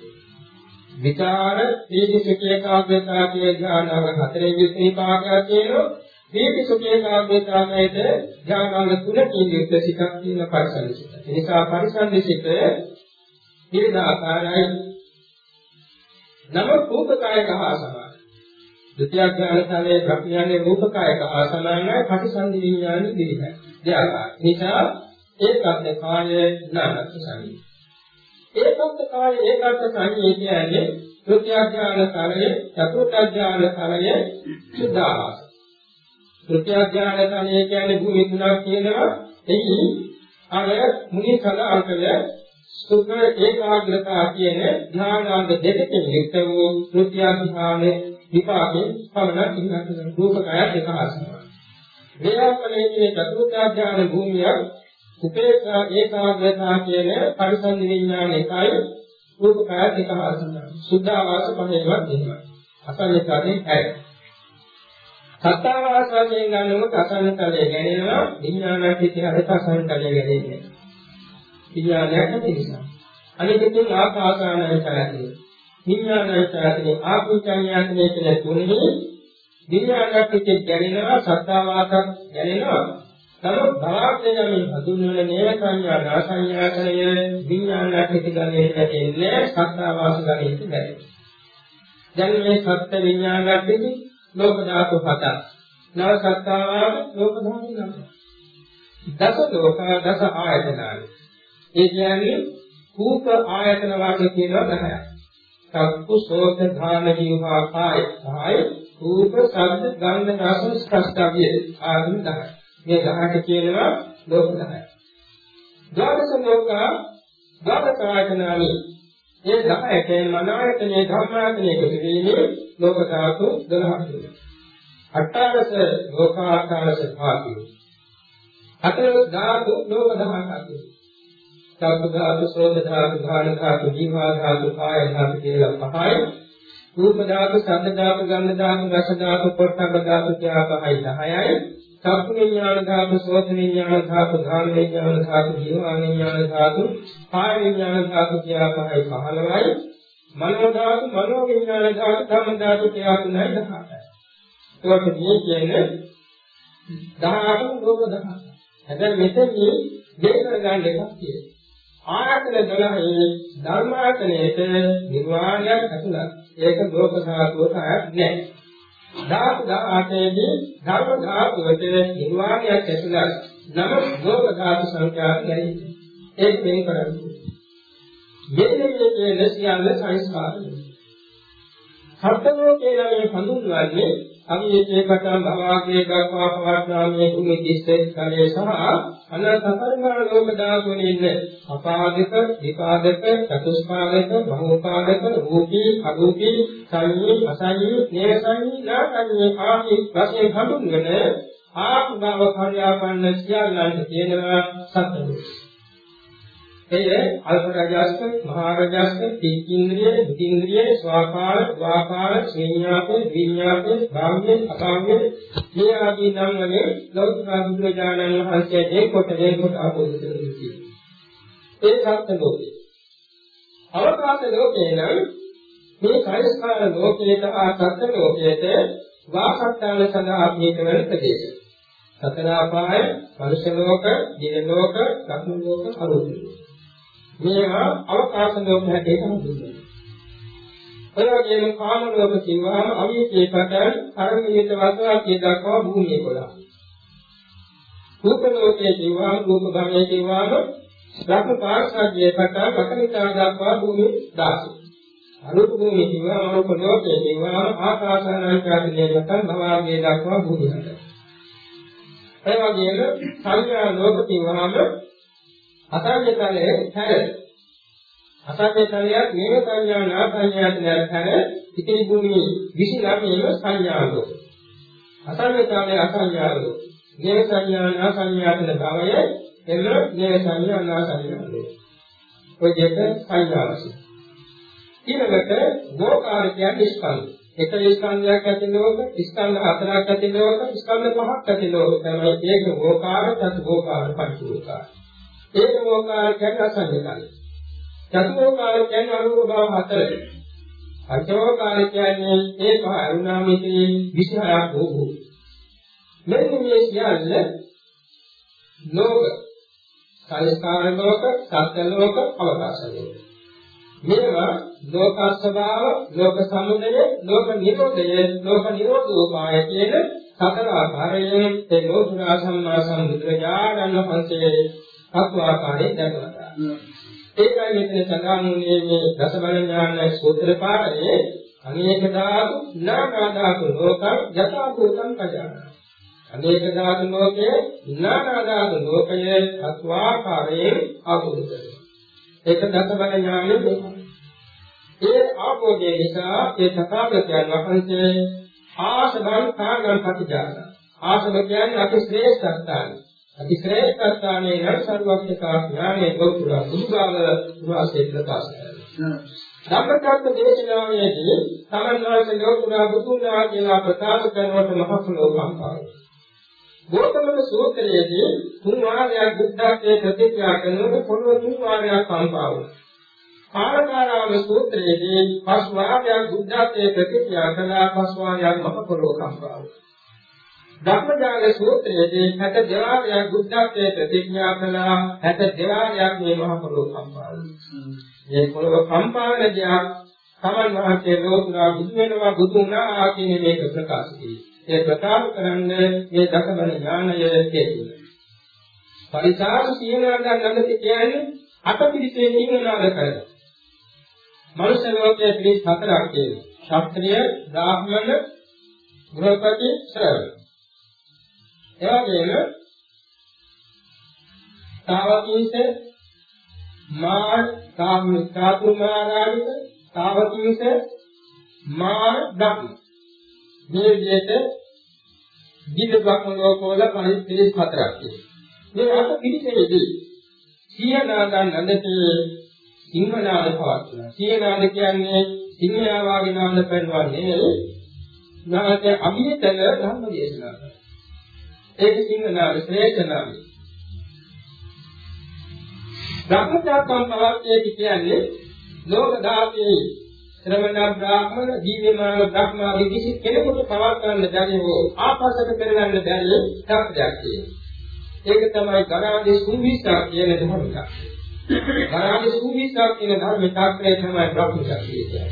විචාර ප්‍රීති සුඛේකාග්‍රතාව කියන ඥානව හතරේ විපාකයක් තියෙනවා. ප්‍රීති සුඛේකාග්‍රතාව සහිත ඥානවල තුනකින් යුක්ත සිතක් තියෙන පරිසංසිත. ඒ නිසා පරිසංසිත විවිධ ආකාරයි නම රූපකායක හා සමානයි. ද්විතිය ඥානතාවේ ප්‍රඥානේ රූපකායක හා සමානයි පටිසන්ධි විඥාන දිවිහයි. දෙආකාර. නිසා ඒකත් කාය නාමත් සංයි. ඒකත් කාය ඒකත් සංයි කියන්නේ ද්විතිය ඥානතාවේ චතුර්ථ ඥානතාවේ සුද්ධාවාස. ද්විතිය ඥානතාවේ කියන්නේ භූමි තුනක් කියනවා. එහි අර මුනි සදාංකය සුඛ ඒකාග්‍රතාව කියන ධ්‍යානාංග දෙකකින් යුක්ත වූ ත්‍ෘත්‍ය ධ්‍යාන විපාකේ පවණ ඉන්නත් රූපකය එකහසනවා. වේයාපලයේ කියන චතුර්ථ ධ්‍යාන භූමිය උපේක්ෂා ඒකාග්‍රතාව කියන පරිසන්දි විඥාන එකයි රූපකය එකහසනවා. සුද්ධාවාස පහේවත් දෙනවා. අසන්නතාවේ ඇයි. සත්තාවාස වශයෙන් ගන්නකොට අසන්නතලයේ ගැනෙනවා විඥානයේ ඉතිහාසයට අසන්නතලයේ ගැනෙන්නේ. විඥානයක් නැති නිසා. අනිත් තුන් ආකාසානය කරන්නේ. විඥානය කරන්නේ ආකුචඤ්ඤාතනේ කියන තුනේ විඥානයක් පිටේ ගැනෙනවා සත්තාවාසක් ගැනෙනවා. නමුත් භවඥයන් හඳුන්වන නේව සංඥා රාසඤ්ඤාතනය විඥානයක් පිටගන්නේ නැතිනේ සත්තාවාස ගන්නේ නැහැ. දැන් මේ සත්ත්ව විඥානයක් පිටේ ලෝක ධාතු හතක්. නව සත්තාවාස ලෝක ධාතු නම. දස ලෝක දස ආයතනායි. ඒ කියන්නේ රූප ආයතන වාක්‍ය කියනවා 10ක්. චක්කු සෝත ධාන ජීවා කාය කාය රූප ශබ්ද ගන්ධ රස ස්පර්ශය ආදී 10ක්. මේ 10ට කියනවා ලෝක 10ක්. ද්වාදස ලෝක ද්වාදස ආයතනානි මේ 10ට මනායතනේ ධර්මායතනේ කුසීනේ ලෝක ධාතු 12ක් වෙනවා. අට්ඨාරස ලෝකාකාරස භාගය. හතර ධාතු ලෝක 10ක් වෙනවා. චක්ක ධාතු, සෝත ධාතු, ධාන ධාතු, ජීවා ධාතු, කාය ධාතු කියලා පහයි. රූප ධාතු, ශබ්ද ධාතු, ගන්ධ ධාතු, රස ධාතු, පොට්ටබ්බ ධාතු කියලා පහයි 10යි. චක්ක විඥාන ධාතු, සෝත විඥාන ධාතු, ධාන විඥාන ධාතු, ජීවා විඥාන ධාතු, කාය විඥාන ධාතු කියලා පහයි 15යි. මනෝ ධාතු, මනෝ විඥාන ධාතු, ධම්ම ධාතු කියලා 3යි 18යි. ඒකට මේ කියන්නේ 18 ලෝක 18. හැබැයි මෙතනදී දෙක ගන්න එකක් තියෙනවා. ආයතන 12 ධර්මායතනයේට නිර්වාණයක් ඇතුළත්. ඒක ලෝක ධාතුවට අයත් නැහැ. ධාතු 18 දී ධර්ම ධාතුවට නිර්වාණයක් ඇතුළත්. නම ලෝක ධාතු සංඛ්‍යාව ගැනීම. ඒක වෙන කරන්නේ. මෙන්න මේ ලෙසියල්ල සංස්කාරය. සත්‍යෝකේ නම් හඳුන්වන්නේ අවියේකේ පටන් භවගේ දක්වා පවත්නාමේ කුමි කිස්සේ කලේ සහ අනන්ත පරිමාණ ලෝක දාගුණින් අපාදික විපාදක චතුස්පාදක බහුපාදක රූපී අරූපී සංයී අසංයී නේසංයී නාකඤ්ඤේ ආදී වශයෙන් හඳුන්වන ආත්ම භව කාර්යාපන්න සියල්ලන්ට කියනවා සත්‍යය. එය අල්ප රජස්ක මහා රජස්ක තික්ඛින්ද්‍රිය විතින්ද්‍රිය ස්වාකාර වාකාර ශ්‍රේණියාපේ විඤ්ඤාපේ භාග්‍ය අකාම්‍ය මේ ආදී නම් වලින් ලෞකික බුදුරජාණන් වහන්සේ ඒකොට ඒකොට ආපෝදිත කරන්නේ ඒ සත්‍ය ලෝකේ. අවකාශ ලෝකේ නම් මේ කායස්කාර ලෝකයට ආ සත්‍ය ලෝකයට වාසස්ථාන සඳහා මේ කරන ප්‍රදේශ. සතර අපාය මනුෂ්‍ය ලෝක දින ලෝක ලක්ෂ ලෝක අරූප මේවා අවකාශ ලෝක හැටියට හඳුන්වනවා. ඔය වගේම කාම ලෝක කියවහම අවිචේ පටන් කර්මීත වස්වාකිය දක්වා භූමිය කොලා. රූප ලෝකයේ කියවහම රූප භවයේ කියවහම රාග පාර්ශවයේ පටන් කකනිතා දක්වා භූමිය 16. අනුත් භූමිය කිව්වම අනුත් ලෝකයේ කිව්වම ආකාශානංකාදී ලක්ෂණ භවයේ දක්වා බුදුහට. ඒ වගේම සංඥා ලෝක කිව්වම අසංයතලයේ හැර අසංයතලයක් නේව සංඥා නා සංඥාට හැර ඉතිරි භූමියේ 29ම සංඥා ලෝක. අසංයතලයේ අසංඥා ලෝක. නේව සංඥා නා සංඥාට භවය එන්න නේව සංඥා නා සංඥා ලෝක. ඔය දෙක සංඥාවසි. ඊළඟට ගෝකාර කියන්නේ ස්කන්ධ. එක ස්කන්ධයක් ඇති ලෝක, ස්කන්ධ හතරක් ඇති ලෝක, ස්කන්ධ පහක් ඇති ලෝක තමයි ඒක ගෝකාර, චතු ගෝකාර, පංච ගෝකාර. ඒක ගෝකාර කියන්නේ අසංයතයි. චතු ගෝකාර කියන්නේ අරූප භව හතර. පංචෝකාර කියන්නේ ඒ පහ අරුණාමිතේ 26ක් වූ. මෙන්න මේ සියල්ල ලෝක සංස්කාර ලෝක, සත්ත්ව ලෝක, අවකාශ ලෝක. මේවා ලෝක ස්වභාව, ලෝක සමුදය, ලෝක නිරෝධය, ලෝක නිරෝධෝපාය කියන සතර ආකාරයෙන් ඒ ලෝතුරා සම්මා සම්බුද්ධජානන වහන්සේ අත්වාකාරයෙන් දක්වනවා. ඒකයි මෙතන සඳහන් වුණේ මේ දසබල ඥාන සූත්‍ර පාඨයේ අනේක ධාතු නානා ධාතු ලෝකං යථා භූතං පජානා අනේක ධාතු ලෝකයේ නානා ධාතු ලෝකයේ අස්වාකාරයෙන් ආපෝද කරනවා. ඒක දසබල ඥානෙ ඒ ආපෝදය නිසා ඒ තථාගතයන් වහන්සේ ආසබන් කාගල් ප්‍රතිජාන. ආසබ කියන්නේ අති ශ්‍රේෂ්ඨ ස්ථාන. අති ශ්‍රේෂ්ඨ ස්ථානයේ නම් සර්වඥතා ඥානයේ ගෞතුර බුදුබව වාසයේ ප්‍රකාශ කරනවා. ධම්මචක්ක දේශනාවේදී තමන් වහන්සේ ගෞතුර බුදුනා කියලා ප්‍රකාශ කරනකොට මහත් ලෝකම්පාරයි. ගෝතමන සූත්‍රයේදී තුන් වාරයක් බුද්ධත්වයේ ප්‍රතික්‍රියා කරනකොට පොළොව තුන් වාරයක් කම්පා වුණා. කාලකාරාම සූත්‍රයේදී පස් වාරයක් බුද්ධත්වයේ ප්‍රතික්‍රියා කළා පස් වාරයක් මහ පොළොව කම්පා වුණා. ධම්මජාල සූත්‍රයේදී 62 වාරයක් බුද්ධත්වයේ ප්‍රතික්‍රියා කළා 62 වාරයක් මේ මහ පොළොව කම්පා වුණා. මේ පොළොව කම්පා වෙන දෙයක් තමන් වහන්සේ ලෝතුරා බුදු වෙනවා බුදු වුණා කියන මේක ප්‍රකාශ කළේ. ඒ ප්‍රකාශ කරන්නේ මේ දසබල ඥානය හේතුව. පරිසාර සියනාදන් ළඟට කියන්නේ අටපිරිසේ නිවනාද කරනවා. මනුෂ්‍ය ලෝකයේ පිළිස් හතරක් තියෙනවා. ශාස්ත්‍රීය, බ්‍රාහ්මණ, ගෘහපති, ශ්‍රවණ. එවැගේම තාවකීස මා කාම කාතුමාරාමික තාවකීස මා ධම්ම මේ විදිහට දිව්‍ය බ්‍රහ්ම ලෝකවල පරිස් 34ක් තියෙනවා. මේ අත පිළිසෙදී සියනාදන් නන්දතේ සිංහනාද පවත්වනවා. සියනාද කියන්නේ සිංහයා වාගේ නාද පෙන්වන්නේ නාද අභිතල ධර්ම දේශනා කරනවා. ඒක සිංහනාද ශ්‍රේෂ්ඨ නාමය. ධර්මචක්කම් පවත්වන්නේ කියන්නේ ලෝක ධාතයේ ශ්‍රමණ බ්‍රාහ්මණ දීවමාන බ්‍රහ්මාදී කිසි කෙනෙකුට පවත්වන්න බැරි හෝ ආපස්සට පෙරලන්න බැරි ත්‍ක්දයක් ඒක තමයි ගරාදී සුවිස්සක් කියන ධර්මයක්. ගරාදී සුවිස්සක් කියන ධර්ම තාක්ෂණය තමයි බ්‍රහ්මචර්යය කියන්නේ.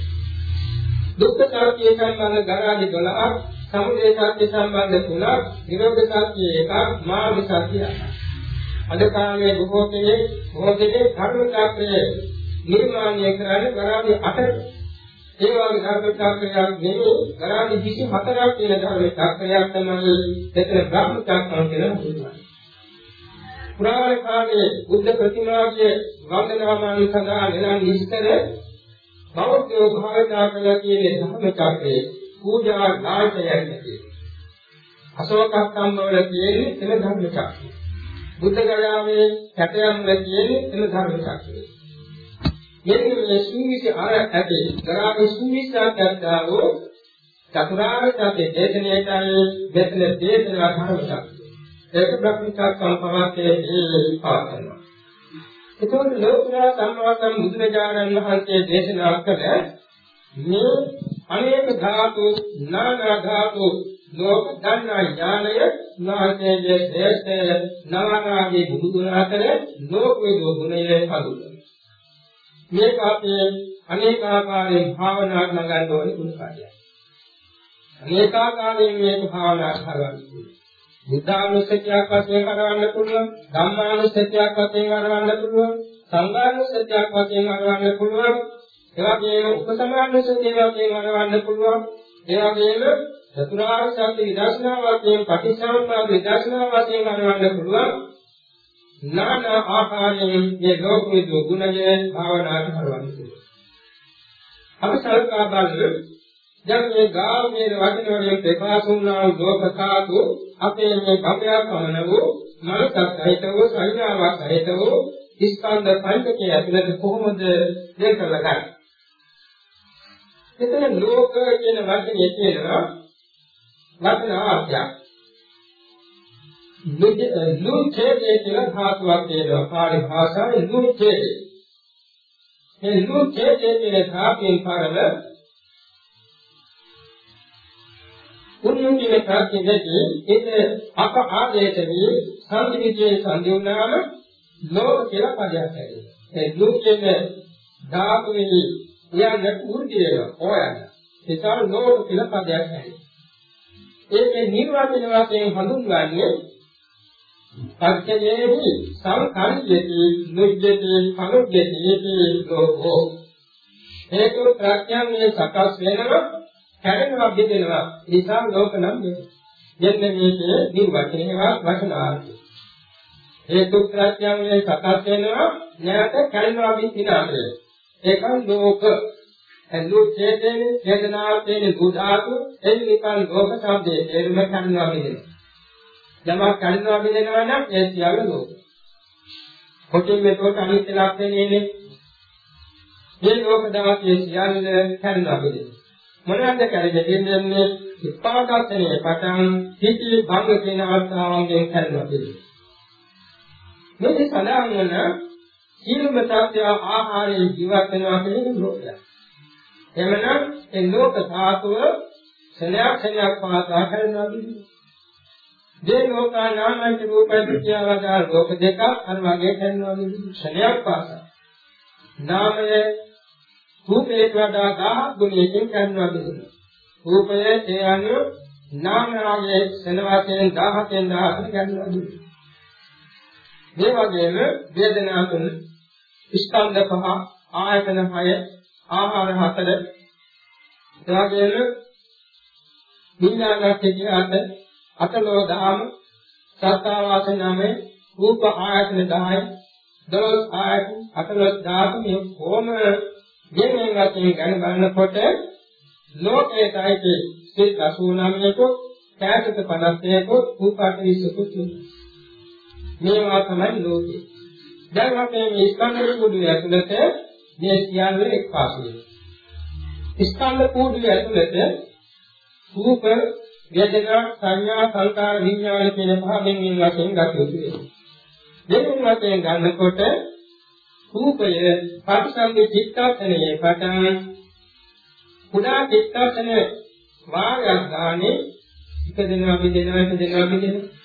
දුක්ඛ සත්‍ය සම්බන්ධ ගරාදී 12ක්, සමුදය සත්‍ය සම්බන්ධ 3ක්, නිරෝධ සත්‍ය 1ක්, මාර්ග සත්‍ය 1ක්. අද කාලයේ බොහෝ කෙනෙක් බොහෝ කෙනෙක් ධර්ම තාක්ෂණය නිර්මාණය කරන්නේ ගරාදී 8ක්. ඒ වගේ ධර්ම චක්‍රයක් නෙමෙයි ගරාණි 24ක් තියෙන ධර්ම චක්‍රයක් තමයි එතන බ්‍රහ්ම චක්‍රය කියලා කියනවා. පුරාණ කාලයේ බුද්ධ ප්‍රතිමාගේ වන්දනාමාන සඳහා නෙලන් විස්තර බෞද්ධ භාවිතා කළ කියන ධර්ම චක්‍රයේ පූජා නායකයන් නැති. අශෝක ස්තම්භ වල තියෙන එන ධර්ම චක්‍රය. බුද්ධ ගයාවේ කැටයන් වල තියෙන එන ධර්ම චක්‍රය. මෙන්න මේ සූවිසි අර ඇති ගරාමි සූවිසක් ගන්නවා චතුරාර්ය සත්‍ය දේශනාවයි මෙතන දේශනා කරනවා ඒක බ්‍රහ්මචර්ය සම්පවාකයේ පාදනවා එතකොට ලෝකනා සම්මාසම් බුදුරජාණන් වහන්සේ දේශනා කළ මේ අනේක ධාතු නානා ධාතු ලෝක දන්නා ඥානය නාමයේ ශ්‍රේෂ්ඨ නානාගේ බුදු ගුණ අතර ලෝක වේදෝ ගුණය හඳුන්වනවා මේක අපේ අනේකාකාරයෙන් භාවනා කරගන්න ඕනේ කුණ කාර්යයක්. අනේකාකාරයෙන් මේක භාවනා කරගන්න ඕනේ. බුද්ධානුස්සතියක් වශයෙන් කරවන්න පුළුවන්, ධම්මානුස්සතියක් වශයෙන් කරවන්න පුළුවන්, සංඝානුස්සතියක් වශයෙන් කරවන්න පුළුවන්. ඒ වගේම උපසමාන සුඛේවා කියන වරවන්න පුළුවන්. ඒ වගේම චතුරාර්ය සත්‍ය විදර්ශනා වශයෙන් පටිච්චසමුප්පාද විදර්ශනා වශයෙන් වරවන්න පුළුවන්. නානා ආකාරයෙන් මේ ලෝක විදු ගුණය භාවනාට කරවන්න පුළුවන්. අපි සල්කා බලමු දැන් මේ ගාමීන වචන වලින් ප්‍රකාශුණා ලෝක ධාතු අපේ මේ භවයක් වන වූ මනසක් සහිත වූ සංඥාවක් සහිත වූ ස්කන්ධ පංචකය ඇතුළත කොහොමද දෙක කරලා ගන්න. එතන ලෝක කියන වචනේ කියනවා වචන ආර්ථයක්. ලුච්ඡේදේ කියලා ධාතුවක් කියනවා. පාලි භාෂාවේ ලුච්ඡේදේ. මේ ලුච්ඡේදේ කියන ධාතුවෙන් පරම උන්නුකින ප්‍රත්‍යදේ ඒක අප ආදේශදී සංවිධියේ සංදිවනාම ලෝක කියලා පදයක් ඇති. ඒ ලෝකෙම ධාතුවේ යන උර්ධිය හොයන. ඒතර ලෝක කියලා පදයක් ඇති. ඒකේ නිර්වචන වශයෙන් හඳුන්වන්නේ පත්‍යයේහි සංකල්පයේහි නුජ්ජති අනුජ්ජති ලෝකෝ. හේතු ප්‍රඥාවේ සකස් වෙනවා හැරෙනවා බෙදෙනවා නිසා ලෝක නම් දෙන්න මේකේ නිර්වචනයවා වචනාර්ථය. හේතු ප්‍රඥාවේ සකස් වෙනවා නැවත කැරෙනවා බෙදිනාමය ඒක ලෝක. එළු චේතන චේතනාවෙන් බුධාතු එල්ලිකන් ලෝක શબ્දයේ එරුම කන්නවා බෙදෙනවා යමක් කන්නවා බෙදෙනවා නම් ඒ සියල්ල ලෝක කොටින් මෙතකොට අනිත්‍ය ලක්ෂණයනේ මේ ලෝක දවසේ සියල්ල කන්නවා බෙදෙනවා මොනවද කරගෙන්නේ උපාදාසනයේ පටන් හිතේ භංග කියන අවස්ථාවන්ගෙන් කරනවා කියන්නේ. මේ සඳහන් වන සීලම සත්‍ය ආහාරයේ ජීවත් වෙනවා කියන ලෝකය. එමනම් ඒ ලෝක ධාතුව සනයක් සනයක් පාසා කරනවා කියන්නේ. දේ ලෝකා නාමයි රූපයි විද්‍යාවදාල් ලෝක දෙකක් අර වගේ කරනවා කියන්නේ සනයක් පාසා. නාමයේ රූපයට වඩා 1000 ගුණයකින් ගන්නවා කියනවා. රූපය ඒ අනුව නාම රාගයේ සෙනවාසයෙන් 1000කින් 1000කට ගන්නවා කියනවා. මේ වගේම වේදනා තුන ස්කන්ධ පහ ආයතන හය ආහාර හතර එවාගෙම විඥානක් කියලාද අතලෝ දහම සත්තාවාස නාමේ රූප ආයතන 10 දොළොස් ආයතන අතලොස් ධාතු මේ කොම ගෙනෙන් වශයෙන් ගණ බලනකොට ලෝකයේ තයිති සිත් 89ක කෑසක 50ක උපාට 20ක මේවා තමයි ලෝකේ. දැන් අපි මේ ස්කන්ධ කුඩු ඇතුළත මේ සියල්ල එක්පාසු වෙනවා. ස්කන්ධ කුඩු ඇතුළත රූප වේදනා සංඥා සංකාර විඥාන කියන පහෙන් වශයෙන් ගත යුතුයි. දෙවෙනි වශයෙන් ගන්නකොට රූපය පටිසම්භි චිත්තක්ෂණයේ පටන් කුඩා චිත්තක්ෂණ වාගයක් ගානේ ඉපදෙනවා බෙදෙනවා ඉපදෙනවා බෙදෙනවා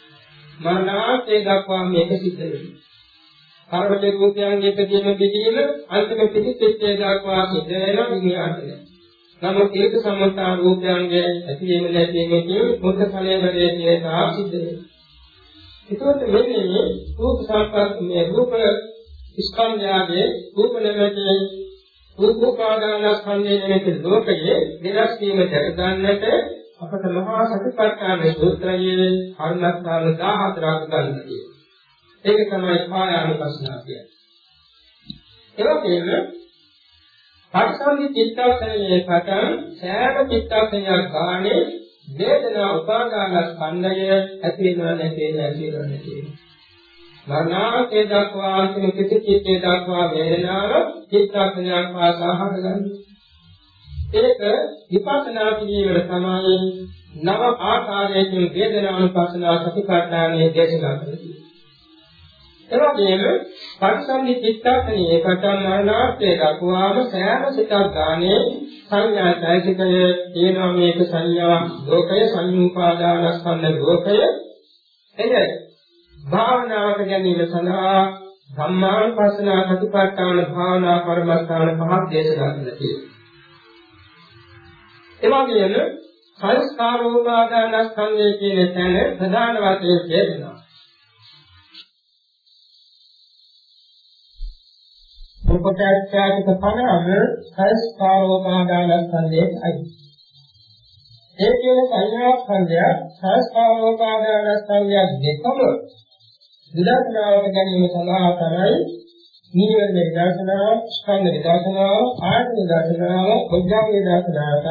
මරණාන්තේ දක්වා මේක සිද්ධ වෙනවා. කර්මජ රූපයන්ගේ ඉපදීම බෙදීම අන්තිම පිටිච්චේ දක්වා සිද්ධ වෙනවා විඤ්ඤාණය. නමුත් ඒක සම්මතා රූපයන්ගේ ඇතිවීම නැතිවීම කියන මුද්ද ඵලයේ කියන තා සිද්ධ වෙනවා. ඒකත් මෙන්නේ රූප සංස්කාර මේ රූප ස්කන්ධයගේ රූප නැමැති රූපෝපාදානස්කන්ධයේ නැමැති ලෝකයේ විරස් වීමට ගන්නට අපට මහා සතිපට්ඨාන සූත්‍රයේ කර්ණස්ථාන 14ක් ගන්න තියෙනවා. ඒක තමයි කායානුපස්සනාව කියන්නේ. ඒ වගේම පරිසම්පි චිත්තක්ෂණයේ පටන් සෑම චිත්තක්ෂණයක් ගානේ වේදනා උපාදාන ස්කන්ධය ඇති වෙනවා නැති වෙනවා ඇති වෙනවා නැති වෙනවා. මරණාසේ දක්වා අන්තිම කිසිචිත්තේ දක්වා වේදනාව චිත්තක්ෂණයක් පාසා හදගන්න. ඒක විපස්සනා කිරීමට තමයි නව ආකාරයෙන් වේදනානුපස්සනා සතිපට්ඨානයේ දේශනා කරන්නේ. එවැගේම පරිසම්නි චිත්තක්ෂණයේ පටන් මරණාසේ දක්වාම සෑම සිතක් ගානේ සංඥා සායිකය තියෙනවා මේක සංඥා ලෝකය සංයුපාදානස්කන්ධ ලෝකය එනේ භාවනාවට ගැනීම සඳහා ධම්මානුපස්සනා සතිපට්ඨාන භාවනා කර්මස්ථාන පහක් දේශනා කරලා තියෙනවා. එවැගේම සංස්කාරෝපාදානස්කන්ධය කියන තැන ප්‍රධාන වශයෙන් කියනවා. උපචාරික පනම සංස්කාරෝපාදානස්කන්ධයේ අයි. ඒ කියන සංඥාස්කන්ධය සංස්කාරෝපාදානස්කන්ධය දෙකම විදර්ශනාවට ගැනීම සඳහා තමයි නිවන විදර්ශනාව, ස්කන්ධ විදර්ශනාව, ආයතන විදර්ශනාව, පොඥාන විදර්ශනාව සහ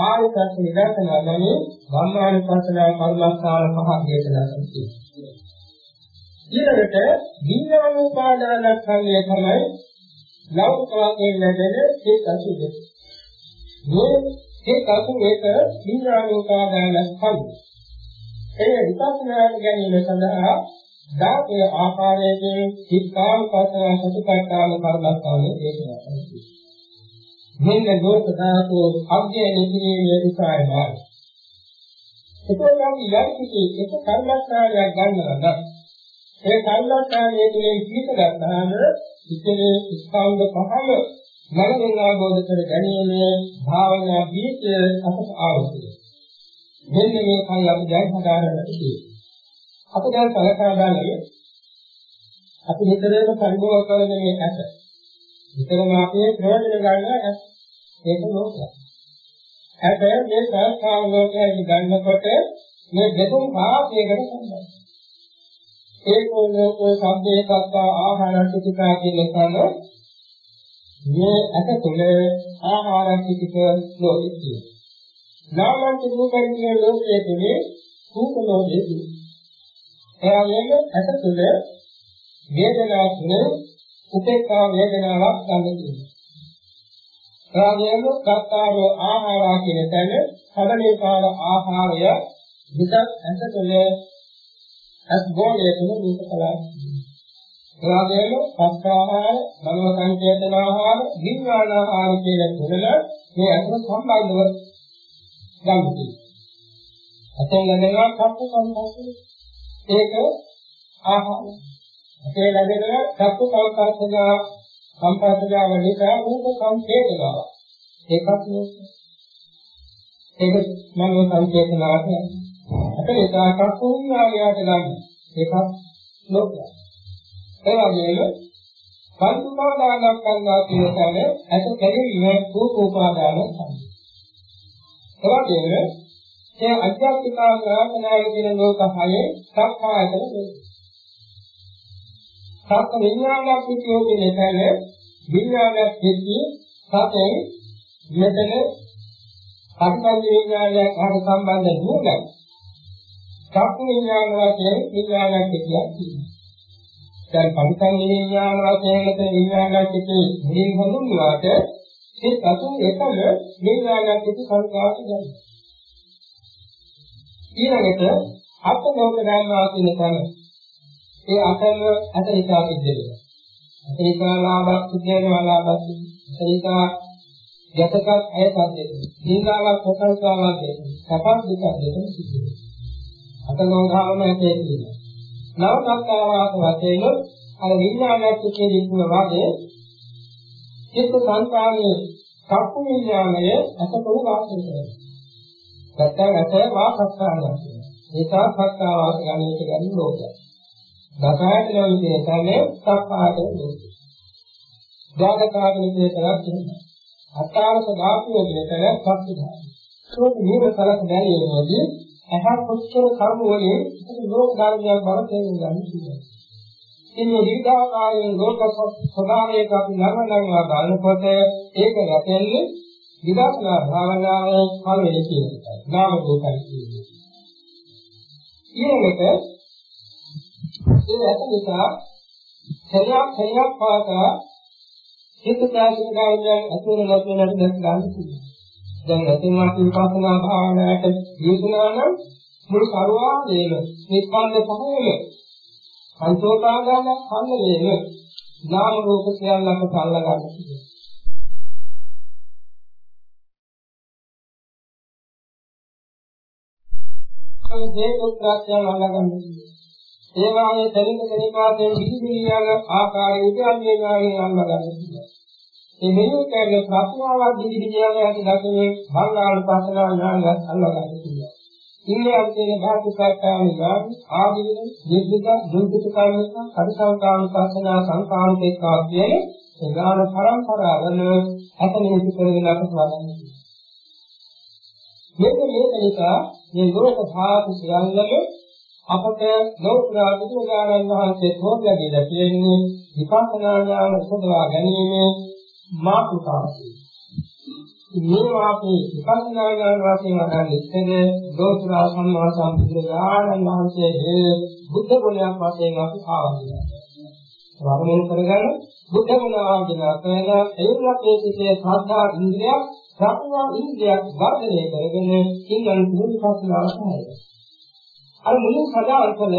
ආයතන විදර්ශනාව ගැන ධම්මානුපස්සනා කර්මස්ථාන පහක් දේශනා කරනවා. ඊළඟට විඥානෝපාදානස්කන්ධය තමයි ලෞකික වාක්‍යයෙන් ලැබෙන එක් අසුද. මේ එක් අසුදේක විඥානෝපාදානස්කන්ධය. ඒ විපස්සනා ගැනීම සඳහා ධාතේ ආකාරයෙන් චිත්තානුපස්සන සතිපට්ඨාන කර්මස්ථානයේ දේශනා කරනවා. මෙන්න ලෝක ධාතු අධ්‍යයනය කිරීමේ උපායයි. එතකොට අපි යම් කිසි එක කර්මස්ථානයක් ගන්නවා නම් ඒ කර්මස්ථානයේ තුලින් කීත ගන්නාම ඉතිරි ස්කන්ධ පහම මනමින් ආબોධ කර ගැනීමේ භාවනා බීජය අපට ආවොත් මෙන්න මේ කල් අපි දැන් හදාගන්න තියෙන්නේ අපි දැන් සලකා බලන්නේ අපි නිතරම පරිභෝග කරන මේ ඇස. නිතරම අපේ ප්‍රයෝජන ගන්න ඇස. ඒක ලෝකය. ඇස මේ සංස්කාර ලෝකයෙන් ගන්නකොට මේ දෙතුන් භාගයකට සම්බන්ධයි. ඒකෝ ලෝකෝ සම්බේ සත්තා ආහාරටිකා කියන කන මේ ඇස තුළ ආහාරටික ලෝකෙයි. නාමන්ත රූපයෙන් කියන ලෝකයේ තුනේ රූප ලෝකයේ එයාගෙම ඇස තුළ වේදනා තුළ උපේක්ඛා වේදනාවක් ගන්න තියෙනවා. එයාගෙම කර්තාව ආහාරා කියන තැන සමනේකාර ආහාරය විතක් ඇස තුළ අස් ගෝලයේ තුළ රූප කලාව. එයාගෙම පස්කාහාර, මනෝ සංකේතන ආහාර, විඥාන ආහාර කියන තුනල මේ අතර සම්බන්ධව ගන්න තියෙනවා. අතෙන් ලැබෙනවා කප්පු සම්බන්ධයි. ඒක ආහාර. ඒ ලැබෙන චක්කු සංකල්පනා සම්පස්සජාව නිසා රූප සංකේතනවා. ඒකත් ඒක මනෝ සංකේතනාවක් නේ. අපේ ඒකාකක් වුණාලියට ගන්න. ඒකත් ලෝකය. ඒ වගේම පංච උපාදානක් ගන්නවා කියන තැන ඇත කැදීම රූප උපාදාන තමයි. ඒ වගේම ඒ අධ්‍යාත්මිකව ප්‍රාර්ථනාවේ කියන ලෝක හයේ සක්කායතන සක්ක විඥානයක් පිටියෝනේ නැතල විඥානයක් පිටි සතේ මෙතන සක්ක විඥානයක් හර සම්බන්ධ නුනයි සක්ක විඥාන වශයෙන් විඥානයක් කියන්නේ දැන් පරිසං විඥාන වශයෙන් මෙතන විඥානයක් පිටි මුලින් හඳුන්වලාට ඒ සතු එකම විඥානයක් පිටි සංකාශ ගන්නවා ඊළඟට අත්ලෝක ගන්නවා කියන තැන ඒ අතම අත නිසා සිද්ධ වෙනවා. ඒක ලාභක් සිද්ධ වෙනවා ලාභක් ඒක යතකත් අයපත් දෙනවා. දීගාවක් ප්‍රසංසාවක් දෙනවා. සපක් දුක දෙකම සිද්ධ වෙනවා. අතලෝකාවම ඇතේ තියෙනවා. නව සංස්කාරවාස වශයෙන් අර විඥානයක් පිටේ දික්ම වාගේ චිත්ත සංකාරයේ සක්කු විඥානය අතකොළු වාසය කරනවා. නැත්නම් ඇත වාසස්ථානයක්. ඒකා සක්කාවාස ගණයට ගන්න ලෝකය. දසායතන විදිහේ තමයි සක්කායතන ලෝකය. ද්වාදකාගල විදිහට තියෙනවා. අටාරක ධාතුව විදිහට සක්තිධාතු. ඒක නියම සලක බැලීමේදී එහා කොච්චර කර්ම වලින් ලෝක ධර්මයක් බව තේරුම් ගන්න පුළුවන්. ඉන්නේ දීර්ඝාකාරයෙන් ලෝක ස්වභාවයක අපි නරඹනවා බලනකොට ඒක රැකෙන්නේ විදර්ශනා භාවනාවේ පළවෙනි කියන එකයි. නාම රූපයි කියන්නේ. ඊළඟට ඒ ඇත නිසා සරියක් සරියක් පාසා හිත දාසික ගායනයන් අතුරු ලැබෙනට දැක් ගන්න පුළුවන්. දැන් ඇතින් අපි විපස්සනා භාවනාවට යොදනවා නම් මුළු සරුවාදේම නිස්පන්ද පහේම පංචෝපාදාන සම්මේලයේ නාම රූප සියල්ලක සල්ලා ගන්න පුළුවන්. මේ දේක උත්‍රාක්ෂයන් අල්ලගන්න. ඒ වාගේ තනික තනික වාසයෙන් විහිදියාල ආකාරයේ උද්‍යම්මේනාවේ අල්ලගන්න. මේ මෙලු කැරේ ප්‍රඥාවක් විහිදියාල ඇති දකිනේ භංගාල පස්සනා ඥානයක් අල්ලගන්න. ඉන්නේ තියෙන භාතිකාකාමි ගාමි ආදීන නිබ්බික දුක්ඛ කර්මික පරිසංකාම පස්සනා සංකාමිකා කියන ප්‍රධාන පරම්පරාවල ඇතනෙහි කරගෙන අපට වදන්නේ. මේක මේක නිසා මේ ලෝක ධාතු සියල්ලම අපට ලෝකරා බුදුරජාණන් වහන්සේ තෝරලා දීලා තියෙන්නේ විපස්සනා ඥාන උපදවා ගැනීම මාතෘකාවයි. මේ වාපේ විපස්සනා ඥාන වශයෙන් අහන්නේ ඉන්නේ ලෝකරා සම්මා සම්බුදුරජාණන් වහන්සේ බුද්ධ ගුණයක් වශයෙන් අපි ආවදිනවා. වර්ණන කරගන්න බුද්ධ ගුණ ආවදිනා කියලා එයුලකේ සිටේ ශ්‍රද්ධා ඉන්ද්‍රියක් ප්‍රඥා ඉන්ද්‍රියක් වර්ධනය කරගෙන ඉන්වන් විපස්සනා කරනවා. අර මුලින් සදාන් කළ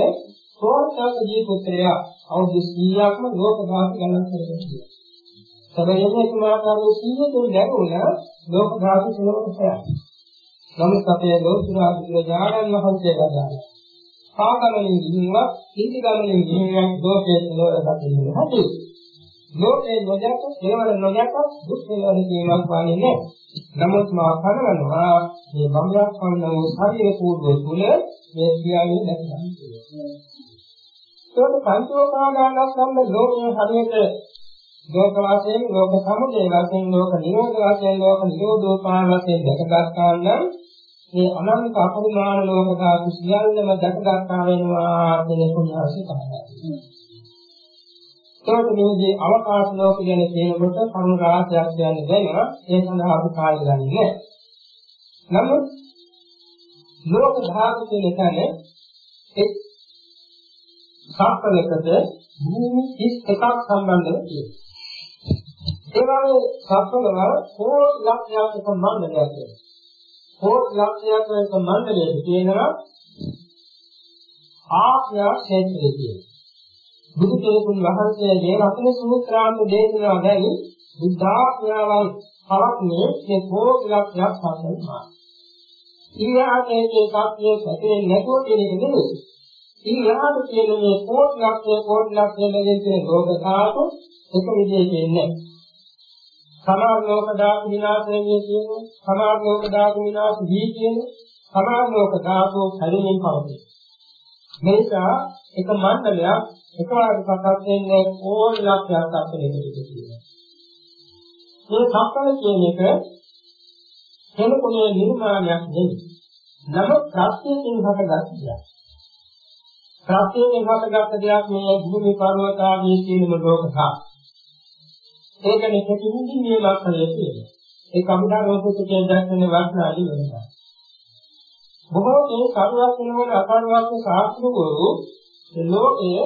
සෝත්සාක ජීවිතය අවුරුදු 100ක්ම ලෝක ධාතු ගණන් කරගෙන ඉන්නවා. සැබවින්ම එතුමාගේ 100 තුන ලැබුණා ලෝක ධාතු තුනකට. නමුත් අපේ ලෝතුරා බුදුරජාණන් වහන්සේ ගදාලා පාගමනින් ගිහින්වත් හිඳි ගමනින් ගිහින්වත් ලෝකයේ කෙලවර දකින්න හැටි. ලෝකේ නොදැක කෙලවර නොදැක දුක් කෙලවර කීමක් වන්නේ නැහැ. නමුත් මා කරනවා මේ බඹයක් වන්න වූ ශරීර කූඩුව තුල මේ කියන්නේ නැත්නම්. ඒකට පංචෝපාදානස්කන්ධ ලෝකයේ හරියට ලෝක වශයෙන් ලෝක සමුදය වශයෙන් ලෝක නිරෝධ වශයෙන් ලෝක නිරෝධෝපාන වශයෙන් දැකගත්තා නම් මේ අනන්ත අපරිමාණ ලෝක ධාතු සියල්ලම දැකගත්තා වෙනවා කියන කුණාසි තමයි. ඒකට මේදී අවකාශ ලෝක ගැන කියනකොට කරුණු රාශියක් කියන්නේ වෙනවා ඒ සඳහා අපි කාලය ගන්නේ නමුත් ලෝක ධාතු කියන තැන එක් සාපලකට භූමි 31ක් සම්බන්ධව තියෙනවා. ඒ වගේ සත්වල කෝටි ලක්ෂයක් එක මණ්ඩලයක් තියෙනවා. කෝටි ලක්ෂයක් එක මණ්ඩලයක තියෙනවා ආශ්‍රය ක්ෂේත්‍රය තියෙනවා. බුදු කෙනෙකුන් වහන්සේගේ රත්න සූත්‍රාන්ත දේශනා ගැන බුද්ධාඥාවන් පවත්නේ මේ කෝටි ලක්ෂයක් සත්වන්මා. ඊයාගේ සත්‍යය සැකේ නැතුව කියන එක නෙමෙයි. ඊයාට කියන මේ කෝටි ලක්ෂය කෝටි ලක්ෂය ලැබෙන තියෙන ලෝක ධාතු එක විදිහකින් නෑ. සමාන ලෝක ධාතු විනාශයේ කියන සමාන ලෝක ධාතු විනාශ වී කියන සමාන ලෝක ධාතු හැදෙමින් පවතී. මේසා එක මණ්ඩලයක් එකවර සකස් වෙන්නේ ඕන ලක්ෂයක් අත්දැකීමකට කියනවා. මේ සම්පල කියන එක කෙනෙකුගේ නිර්මාණයක් නෙවෙයි. නමුත් ප්‍රත්‍යයෙන් හටගත් දෙයක්. ප්‍රත්‍යයෙන් හටගත් දෙයක් මේ භූමි පර්වත ආදී සියලුම ලෝක ධාතු. ඒකනේ කෙටින්දි මේ ලක්ෂණය තියෙනවා. ඒ කම්දා රෝපිතකේ දැක්කනේ වස්නාදී වෙනවා. බොහෝ මේ කරුණක් වෙනවල අකරුණක් සාස්ත්‍රවරු මේ ලෝකයේ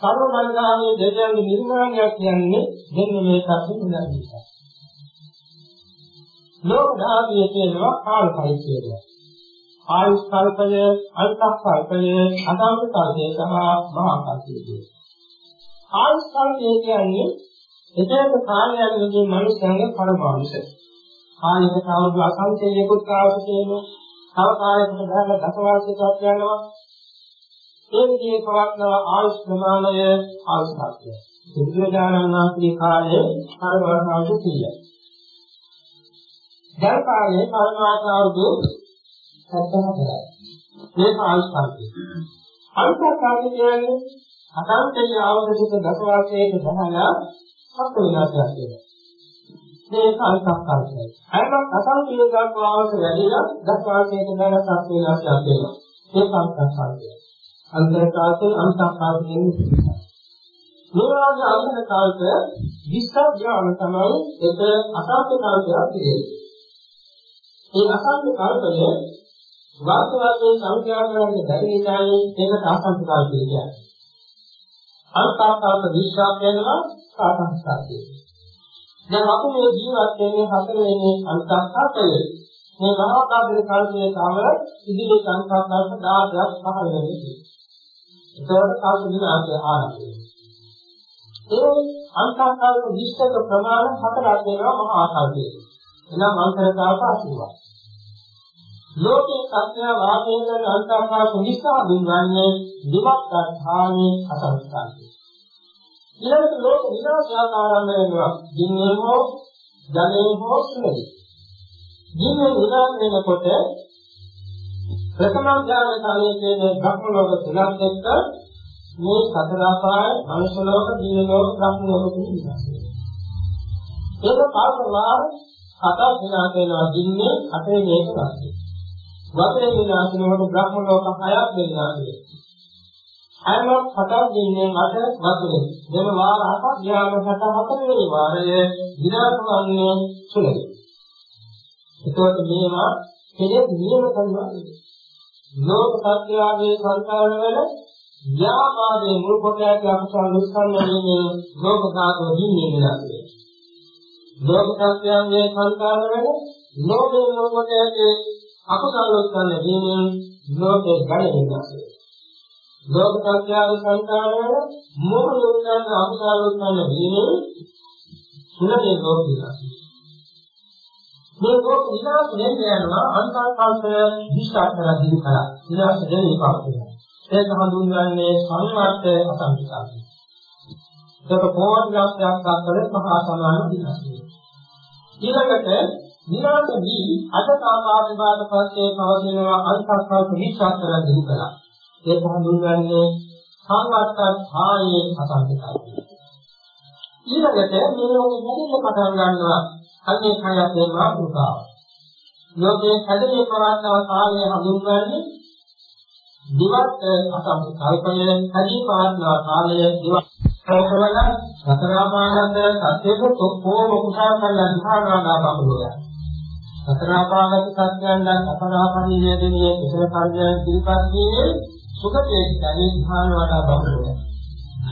කර්ම බලදාමේ දෙවියන්ගේ නිර්මාණයක් කියන්නේ දෙන්න මේ කර්ම නිසා. ලෝක ධාතිය කියනවා කාල පරිච්ඡේදය. ආයුෂ් කල්පය, අල්ප කල්පය, අදාළ කල්පය සහ මහා කල්පය. ආයුෂ් කල්පය කියන්නේ එතේක කාලයකදී මනුස්සයන්ගේ පරමාංශ. කාලයකට අවුරුදු අසංඛ්‍යයකට කාලයක තියෙනවා. තව කාලයකට ගහලා දසවර්ෂයක් යනවා. ඒ විදිහේ පවත්නව ආයුෂ් ප්‍රමාණය ආයුෂ් ශක්තිය. බුදුරජාණන් වහන්සේගේ කාලයේ පරමාංශ 100යි. දැන් කාලේ පරමාංශ අවුරුදු 74යි. මේක ආයුෂ් ශක්තිය. අල්ප කාලේ කියන්නේ අසංඛ්‍ය අවුරුදු දසවර්ෂයක ගහලා සත්‍ය විනාශයක් වෙනවා. මේක අල්පකාලයි. අයමත් අසංකීර්ණ ධර්මාවස වැඩිලා දස්වාසයට බල සත්‍ය විනාශයක් වෙනවා. ඒක අල්පකාලයි. අන්තරකාලේ අන්තකාලයෙන් මේ වගේ අන්තරකාලක විස්සඥාන තමයි ඒක අසංකීර්ණ කාලයක් කියන්නේ. ඒ අසංකීර්ණ කාලවල වාස්තවයෙන් සංඛ්‍යා කරන්නේ බැරි නිසායි ඒකට අසංකීර්ණ කාල කියන්නේ. අන්තකාලක විශ්වාස වෙනවා සාකච්ඡාදී. දැන් අපි මේ ජීවත් වෙන්නේ හතරවෙනි අන්තස්සතේ. මේ මහාකාශයේ කල්පයේ තව ඉදිරි සංකල්ප 10ක් පහළ වෙනවා. ඒකට කාශින ආදී ආරම්භය. ඒ අන්තස්සතේ විශ්වක ප්‍රමාණ හතරක් වෙනවා මහා ආකාශයේ. එනම් අන්තරකාශ අසුවා. ලෝකේ සත්‍ය වාදයේ කරන අන්තර්කාශ නිසා දුන්වන්නේ දිවක් අර්ථානේ අසංස්කාරය. ඊළඟට ලෝක විනාශයක් ආරම්භ වෙනවා. ජීන්නේ හෝ ජලයේ හෝ සුලයි. ජීන්නේ විනාශ වෙනකොට ප්‍රථම ඥාන කාලයේ කියන භක්ම ලෝක තුනත් එක්ක මේ සතර අපාය, මනුෂ්‍ය ලෝක, දිව්‍ය ලෝක, බ්‍රහ්ම ලෝක කියන ඒක කාර්යවාර හතක් විනාශ වෙනවා දින්නේ අටේ මේක වාස්තු. වතරේ විනාශ වෙනකොට බ්‍රහ්ම ලෝක හයක් විනාශ වෙනවා. හැම හතක් දින්නේ අට වතරේ. දෙම වාර හතක් ධ්‍යාන හත හතරේ වාරය විනාශ වන්නේ සුළුයි. ඒකත් මේවා කෙනෙක් නියම කරනවා. ලෝක සත්‍යයේ සංකාරවල ව්‍යාපාදයේ මුල් කොට ඇති අකුසල දුස්සන්න වීමෙන් ලෝක ධාතුව දින්නේ නැහැ. ලෝක සත්‍යයේ සංකාරවල ලෝකේ මුල් කොට ඇති අකුසල දුස්සන්න වීමෙන් ලෝකේ ගැලෙන්නේ නැහැ. ලෝක සත්‍යයේ සංකාරවල මුල් කොට ඇති අකුසල දුස්සන්න වීමෙන් සුලභේ ලෝකේ මේ ලෝක විනාශ වෙන්න යනවා අන්තර්කල්පය විශ්වාස කරලා දිවි කරා විනාශ දෙන්නේ පාපය ඒක හඳුන්වන්නේ සංවර්ත අසංකිතාවයි. ඒක පොණ්ඩයක් දක්වන මහා සමාන විනාශය. ඊළඟට විනාශ වී අදතාවාද පස්සේ පවතින අන්තක්කල්ප විශ්වාස කරලා දිනු කළා. ඒක හඳුන්වන්නේ සංවර්ත භායේ අසංකිතාවයි. ඊළඟට මේ ලෝකෙ හැදෙන්න පටන් ගන්නවා අන්නේ කයතේ මාතුකාව. ලෝකයේ හැදෙන්නේ පවත්වන කාලය හඳුන්වන්නේ දිවත් අසම් කල්පය කදී පාරනවා කාලය දිවත් කරවල සතරාපාගත සත්‍යක කොහොම කුසල කරලා දිහානාදා බබලෝය සතරාපාගත සත්‍යයන් අපරාපරිය දෙනියේ කුසල කර්යයන් පිළිපස්සේ සුඛයේ කදී ධාන වඩා බබලෝය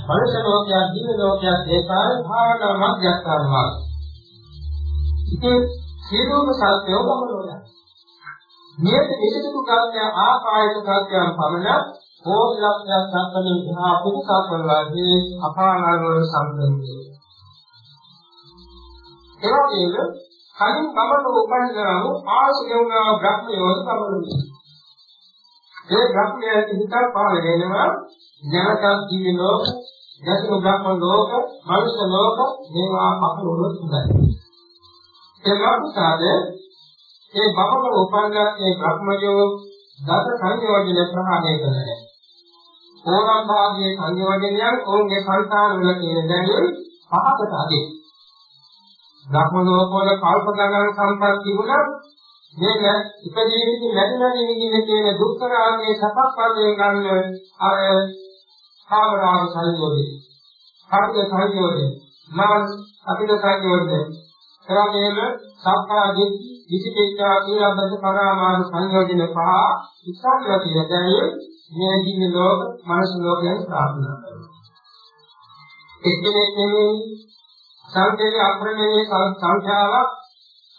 මනුෂ්‍ය ලෝකයක් දිව්‍ය ලෝකයක් ඒකාර භාවනා මධ්‍යස්ථානවා ඉතින් සියලුම සත්‍යෝ බබලෝය නියත විසිතු කර්මය ආකායක කර්මයන් පමණ කෝටි ලක්ෂයක් සම්පන්න මහා පුදුසක්වලදී අපානාගවල සම්බන්ධයි. ඒ වගේම කලින් කමන උපන්නාම ආශිකවුනා බ්‍රහ්මයෝද කමනුයි. ඒ බ්‍රහ්මයේ හිතක් පහළ වෙනවා ඥානකම් ජීවි ලෝක, දසු බ්‍රහ්ම ලෝක, මනුෂ්‍ය ලෝක මේවා පහළොව තුනයි. ඒ ලෝකසාදේ ඒ බබක උපන්න ඒ භ්‍රමජෝ දස සංයෝජන ප්‍රහාණය කරනවා. ඕනම් භාගයේ සංයෝජනයන් ඔවුන්ගේ සංස්කාර වල තියෙන දැනුම් පහකට අදී. භ්‍රම ලෝකවල කල්ප ගණන් සම්පත් තිබුණා මේක ඉපදීවිති නැති නැති නිදින කියන දුක්ඛරාගයේ සපක් පරිවෙන් ගන්න අර කාමරාග සංයෝජන. හරිද සංයෝජන. මාන අපිට සංයෝජන. එවැගේම සක්කාය දිට්ඨි විචිකිච්ඡා ඊළඟට පරාමාස සංයෝජන පහ ඉස්සල්ලා තියෙන්නේ මේ ජීවි ලෝක මනස ලෝකයෙන් ප්‍රාර්ථනා කරනවා. එක්කෙනෙක් නෙමෙයි සංකේය අප්‍රමේය සංඛ්‍යාවක්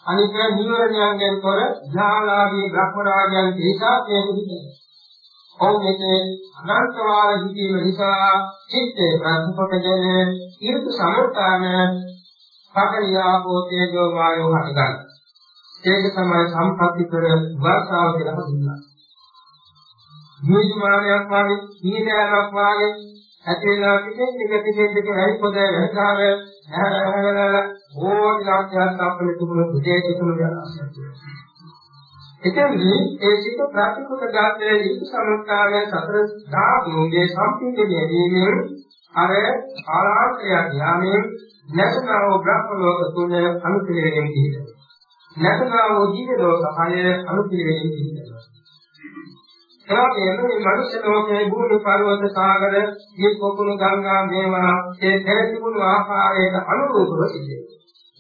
අනික නිවරණයන්ගෙන් තොර ඥානාදී බ්‍රහ්ම රාජයන් තේසා කියන්නේ. ඔවුන්ගේ අනන්ත වාර හිතීම නිසා චිත්තේ ප්‍රතිපකජන ඊර්ත සමුත්තාන පකරියාපෝ තේජෝ වායෝ හටගන්නවා. ඒක තමයි සම්පත්‍ති කර වර්ෂාව කියලා හඳුන්වන්නේ. ජීවිතමානයක් වාගේ, සීලයක් වාගේ ඇතිලා පිටින් එක පිටින් දෙක වැඩි පොද වෙනකාව හැරහැරලා ඕනි ලාභයක් අපේ තුමුණු පුතේ තුමුණු යනවා. එතෙන්දී ඒ සිත ප්‍රාතිකුක ධාතයේ ඉති සමුත්තාවේ සතර ධාතුන්ගේ සම්පූර්ණ වීමෙන් අර ආලාසය ඥානෙ නැසනව බ්‍රහ්ම ලෝක තුන අනුපිළිවෙලින් කියනවා. නැතනා වූ ජීව ලෝක හය අනුපිළිවෙලින් පිළිගන්නවා. එවාගෙම මේ මනුෂ්‍ය ලෝකයේ භූමි පර්වත සාගර මේ පොකුණු ගංගා මේවා ඒ දෙතිබුණු ආකාරයට අනුරූපව සිදුවේ.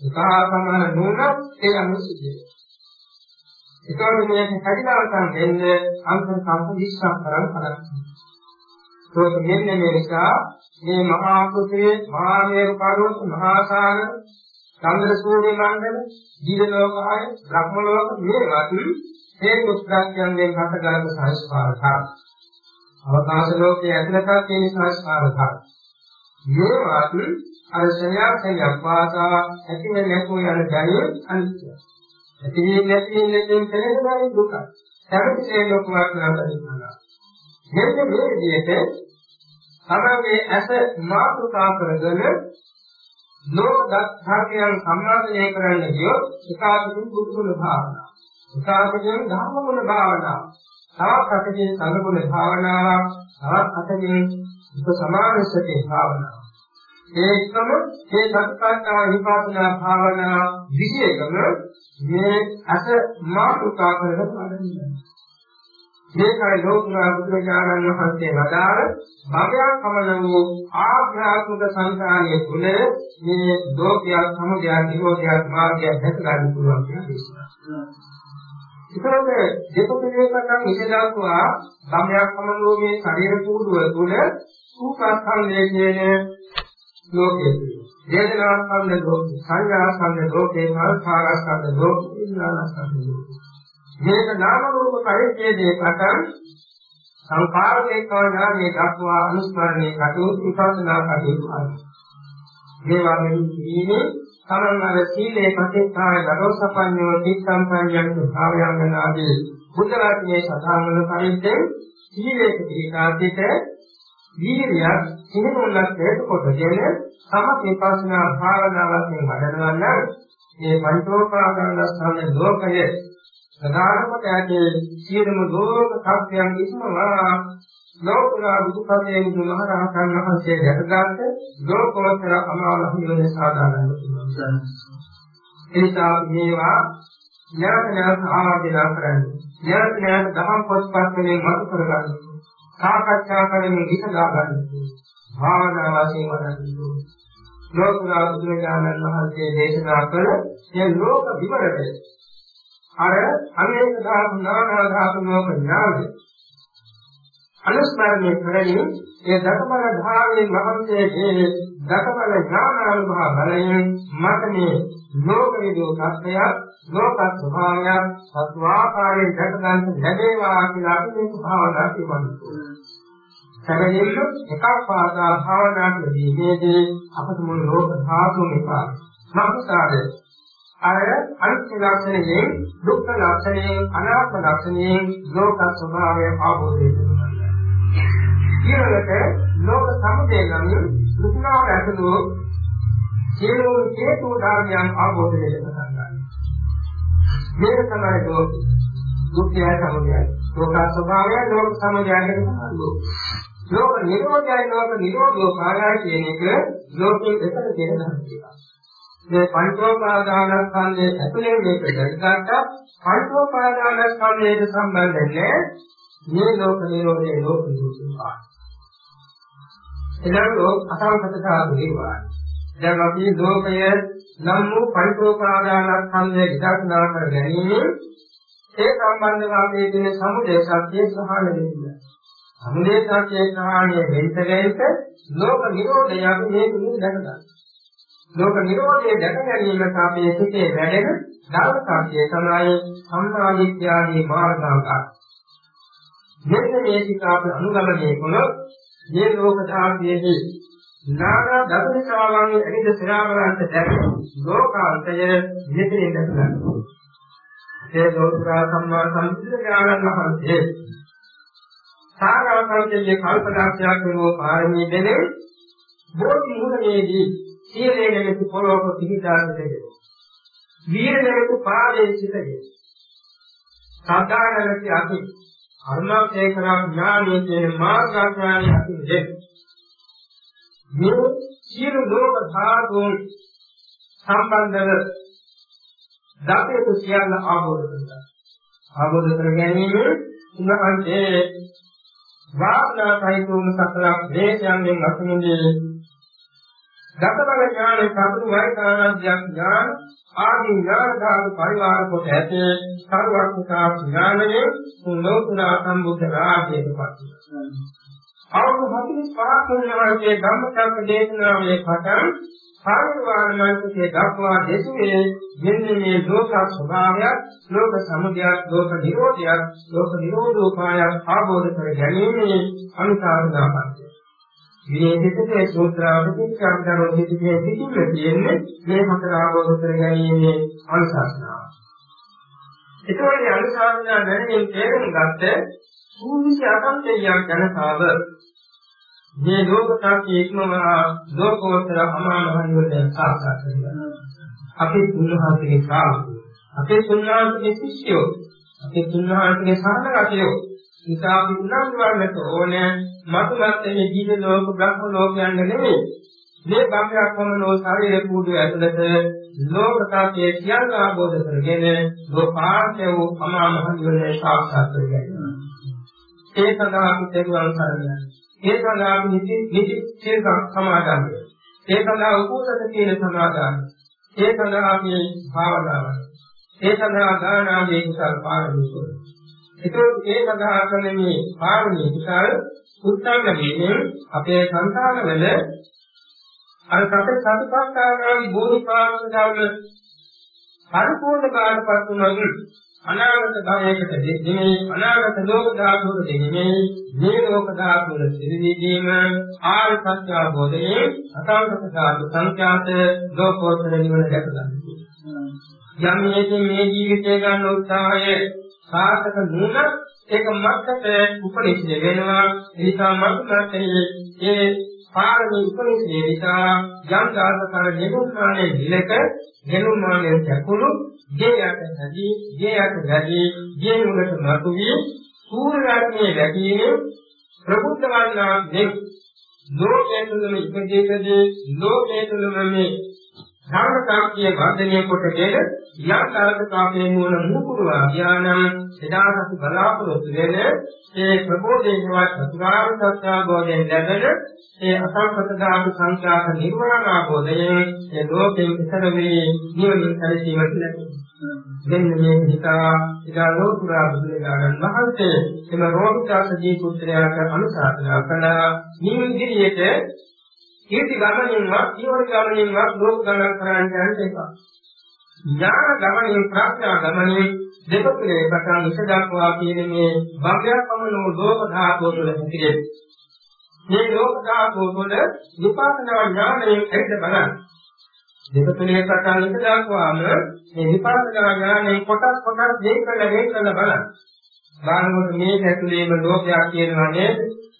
ඒකා සමාන නුන ඒ අනුසිද්ධිය. ඒකවල මේ කඩිනාවතන් දෙන්නේ අන්ත සම්පදිස්සා කරන් කරන්නේ. ඒක මෙන්න මේ නිසා මේ මහා කුසලයේ මහා මේරු පර්වත මහා සාගර චන්ද්‍ර සූර්ය මණ්ඩල ජීව ලෝකය බ්‍රහ්ම ලෝක මේවත් මේ කුස්ත්‍රාඥයෙන් හටගත් සංස්කාර ධර්ම. අවකාශ ලෝකයේ ඇතුළත තියෙන සංස්කාර ධර්ම. මේවත් අර සංයාසයක් වාසා ඇතිව නැතුව යන දැනුම අනිත්‍ය. ඇතිවීම නැතිවීම නැතිවීම තේරෙන්නේ දුක. සැපසේ ලෝකවත් නැතිවෙනවා. මෙන්න මේ විදිහට තමගේ ඇස මාතුකා කරගෙන ලෝක ධර්මයන් සම්මාදනය කරන්න ගියොත් එකාපිටින් බුදුගුණ භාවනා. එකාපිටින් ධර්මගුණ භාවනා. තවත් අතකින් සංගුණ භාවනාවක් තවත් අතකින් උපසමානසකේ භාවනාවක් ඒකම මේ සත්‍යඥා විපස්සනා භාවනා විශේෂකම මේ අස මාතුකා කරගෙන වඩන්නේ මේකයි ලෝකුරා බුදුරජාණන් වහන්සේ වදාළ භවයක් පමණ වූ ආධ්‍යාත්මික සංකාරයේ තුල මේ ලෝකයා සමුදය නිරෝධය මාර්ගය දැක ගන්න පුළුවන් කියන දේශනා. ඒකෝට දෙපොතේකට ඉඳලාකුවා භවයක් පමණ වූ මේ ශරීර කූඩුව තුල සූඛාස්කන්ධයේ කියන ලෝකයේ වේදනාස්කන්ධ ලෝකේ සංඥාස්කන්ධ ලෝකේ සංස්කාරස්කන්ධ ලෝකේ විඥානස්කන්ධ ලෝකේ මේක නාම රූප පරිච්ඡේදයේ පටන් සංකාරයේ කවදානේ දක්වා අනුස්මරණය කටයුතු විපස්සනා කටයුතු ආදී. මේ වගේ ඉන්නේ සමන්වර සීලේ ප්‍රතිස්ථාය දරෝසපඤ්ඤෝ තික්සම්පඤ්ඤං භාවයන් ආදී බුද්ධ රත්නයේ සඳහන් වන පරිද්දෙන් සීලේ පිළිකාසිත වීර්යය සිහිනුලක් හේතු කොටගෙන සම විපස්සනා භාවනාවෙන් වඩනවා නම් මේ පංචෝපාදාන ස්ථාන ලෝකයේ ප්‍රධානකොට ඇතේ සියලුම ලෝක සත්‍යයන් ඉක්මවා ලෝකුරා බුදුපතේ බුදුමහරහතන් වහන්සේ දැකගත් ලෝකෝත්තර අමාවහ නිවන සාධාරණ පුළුවන්. එනිසා මේවා ඥාන ඥාන ආවර්ජන කරන්නේ. ඥාන ඥාන දහම් පොත්පත් වලින් මතු කරගන්න. සාකච්ඡා කරමින් විසඳා ගන්න. භාවනා වශයෙන් වඩන්න. ලෝකුරා බුදුරජාණන් වහන්සේ දේශනා කළ මේ ලෝක විවරණය අර අනේක ධාතු නානා ධාතු ලෝක ඥානය අනුස්මරණය කරමින් ඒ දකබල ධාරයේ මහන්සියගේ දකබල ඥානානුභව බලයෙන් මට මේ ලෝක විදෝ තත්ත්වය ලෝක ස්වභාවය සත්වාකාරයෙන් දැක ගන්න ලැබේවා කියලා අපි මේක භාවනා කියවන්නේ. සැබවින්ම එකක් පාසා භාවනා කිරීමේදී අපට මුළු ලෝක ධාතුම එකයි. මක්සාරේ අර අනිත්‍ය ලක්ෂණයෙන් දුක්ඛ ලක්ෂණයෙන් අනාත්ම ලක්ෂණයෙන් ලෝක ස්වභාවය අවබෝධය කරගන්නවා. ඊළඟට ලෝක සමුදය නම් දුක්ඛාව ඇතුළු සියලු හේතු ධර්මයන් අවබෝධ කරගන්නවා. මේක තමයි ලෝක දුක්ඛය සමුදයයි. ලෝක ස්වභාවය ලෝක සමුදයයි කියනවා. ලෝක නිරෝධයයි ලෝක නිරෝධෝ කායයි කියන එක ලෝකයේ දෙකට දෙන ධර්මයක්. මේ පංචෝපාදානස්කන්ධයේ ඇතුලේ මේක දැක්කට පංචෝපාදානස්කන්ධයට සම්බන්ධ නැහැ මේ ලෝක නිරෝධයේ ලෝක නිරෝධය. එනම් ලෝක අසංකතතා වේවා. දැන් අපි ලෝකය නම් වූ පංචෝපාදානස්කන්ධය විදර්ශනා කර ගැනීම ඒ සම්බන්ධව අපි කියන සමුදය සත්‍ය සහාය වෙනවා. සමුදය සත්‍ය සහාය වෙන්න ලෝක නිරෝධය අපි මේ තුලින් දැනගන්නවා. ලෝක නිරෝධය දැක ගැනීමට අපේ සිතේ වැඩෙන ධර්මතාවය තමයි සම්මාදිට්ඨියාගේ මාර්ගාංගය. මෙන්න මේ ටික අපි අනුගමනය කළොත් මේ ලෝක ධාර්මයේදී නානා දසනිකාවන් ඇවිද ශ්‍රාවකයන්ට දැක්වෙන ලෝකාන්තය මෙතනින් දැකගන්න. ඒ ලෝකා සම්මා සම්බුද්ධ ඥානන් වහන්සේ සාරාංශයේ කල්පනාක්ෂයක් වූ පාරමී දෙනේ බෝධි මුහුණේදී සීලේ නැති පොළොව පිහිටාගෙන දෙන්නේ. වීර නැති පාදයේ සිටගෙන. සද්ධා නැති අති කර්මයේ කරා ඥානයේ කියන මාර්ගඥානය අති දෙන්නේ. මේ සියලු ලෝක ධාතුන් සම්බන්ධව දතේතු සියල්ල ආબોධ කරගන්න. ආબોධ කර ගැනීම උන්වහන්සේ වාග්නා සහිතුන් සකල දේශයන්ගෙන් අසුනින්නේ දසබල ඥාන සතුරු වෛකානද්‍යක් ඥාන ආදී ඥාන ධාතු පරිවාර කොට ඇත. සර්වඥතා ඥානයේ ලෝකුණා සම්බුද්ධ රාජ්‍යයට පත් අවුරුදු 45 වන්ගේ ධම්මචක්ක දේශනාවේ පටන් පරිවාර මන්ත්‍රයේ දක්වා දෙසුවේ මෙන්න මේ ලෝක ස්වභාවයක් ලෝක සමුදයක් ලෝක නිරෝධයක් ලෝක නිරෝධෝපායක් ආબોධ කර ගැනීම අනුසාරණාපත්‍ය විනේදිතේ සූත්‍රාවදී කාර්යරෝ හිතේ පිටින් තියෙන්නේ මේ හතර ආවෝද කර ගැනීමේ අනුශාසනාව. ඒකෝනේ අනුශාසනා දැනගෙන තේරුම් ගත්ත සූවිසි අකම්පියයන් ජනතාව මේ ලෝක තාක්ෂි ඉක්මවා ලෝකෝත්තර අමාමහන් වල සාක්ෂාත් කරගන්නවා. අපි තුන්වහන්සේගේ ශ්‍රාවකයෝ, අපේ තුන්වහන්සේගේ ශිෂ්‍යයෝ, අපේ තුන්වහන්සේගේ සහනගතයෝ නිසා අපි උනන්දු වන්නට ඕනේ මතු මැත්තේ ජීව ලෝක බ්‍රහ්ම ලෝකයන් නෙමෙයි. මේ භවයක් වමනෝ ශරීර කූඩු ඇතුළත ලෝක තාපයේ සියල්ල ආબોධ කරගෙන ලෝකාර්ථය වූ අමා මහ නිවන සාක්ෂාත් කරගන්නවා. ඒ සඳහා අපි තෙරුවන් සරණයි. ඒ සඳහා අපි නිසි නිසි සීල සමාදන් වෙනවා. ඒ සඳහා උපෝසත සීල සමාදන්. ඒ සඳහා අපි භාවනාව. ඒ සඳහා දාන ආදී කුසල් පාරමී කරනවා. ඒකෝ ඒ සඳහා කරන මේ පාරමී කුසල් උත්සන්න වීමෙන් අපේ සංසාරවල අර සතර සතිපට්ඨානාදී බෝධිපාක්ෂ ධර්ම පරිපූර්ණ කාර්යපත් වුණොත් අනාගත භවයකට දෙන්නේ අනාගත ලෝක ධාතුවක දෙන්නේ මේ ලෝක ධාතුවල සිරිදීම ආර්ය සත්‍ය අවබෝධයේ අසංගත ධාතු සංඛ්‍යාත ලෝකෝත්තර නිවන දැක ගන්න. යම් මේකේ මේ ජීවිතය ගන්න උත්සාහය සාර්ථක නුන ඒක මත්තට උපනිෂ්ඨ වෙනවා. ඒ නිසා මත්තට ඒ පාරමී උපනිෂේ නිසා යම් දාසකර නිරුත්මානයේ විලක ගෙනුමානයේ සැකුණු ගෙයට හැදී ගෙයට වැඩි ගේ උඩට මතුවී සූර්යාග්නිය වැටීමේ ප්‍රබුද්ධ වන්නා මේ ලෝකයේ තුලම ඉපදෙකදී ලෝකයේ තුලම මේ ධර්ම තාක්ෂිය වර්ධනය කොටගෙන යම් තරකතාවේ නුවණ මුකුරුවා ඥානම් එදාසතු බලාපොරොත්තු වෙන ඒ ප්‍රබෝධයෙන් වත් චතුරාර්ය සත්‍ය අවබෝධයෙන් ලැබෙන ඒ අසංකත ධාතු සංඛ්‍යාත නිර්වාණ අවබෝධයෙන් ඒ ලෝකෙන් ඉතර වේ නිවනින් සැලසීමට ලැබෙනවා. දෙන්න මේ හිතා ඉදා ලෝකුරා බුදුරජාණන් වහන්සේ එම රෝහිතාසදී පුත්‍රයාට අනුශාසනා කළා. මේ විදිහට කීර්ති ගමනින්වත් ජීවන ගමනින්වත් ලෝක ගණන් කරන්න යන්න එපා. ඥාන ගමනින් ප්‍රඥා ගමනින් දෙපතුලේ පටන් ඉස දක්වා කියන මේ භවයක් පමණ ලෝක ධාතුව තුළ හැතිරෙයි. මේ ලෝක ධාතුව තුළ විපස්සනා ඥානයෙන් ඇද බලන්න. දෙපතුලේ පටන් ඉස දක්වාම මේ විපස්සනා ඥානයෙන් කොටස් කොටස් දෙක කළ දෙක කළ බලන්න. බලනකොට මේ ඇතුලේම ලෝකයක් කියනවා නේද?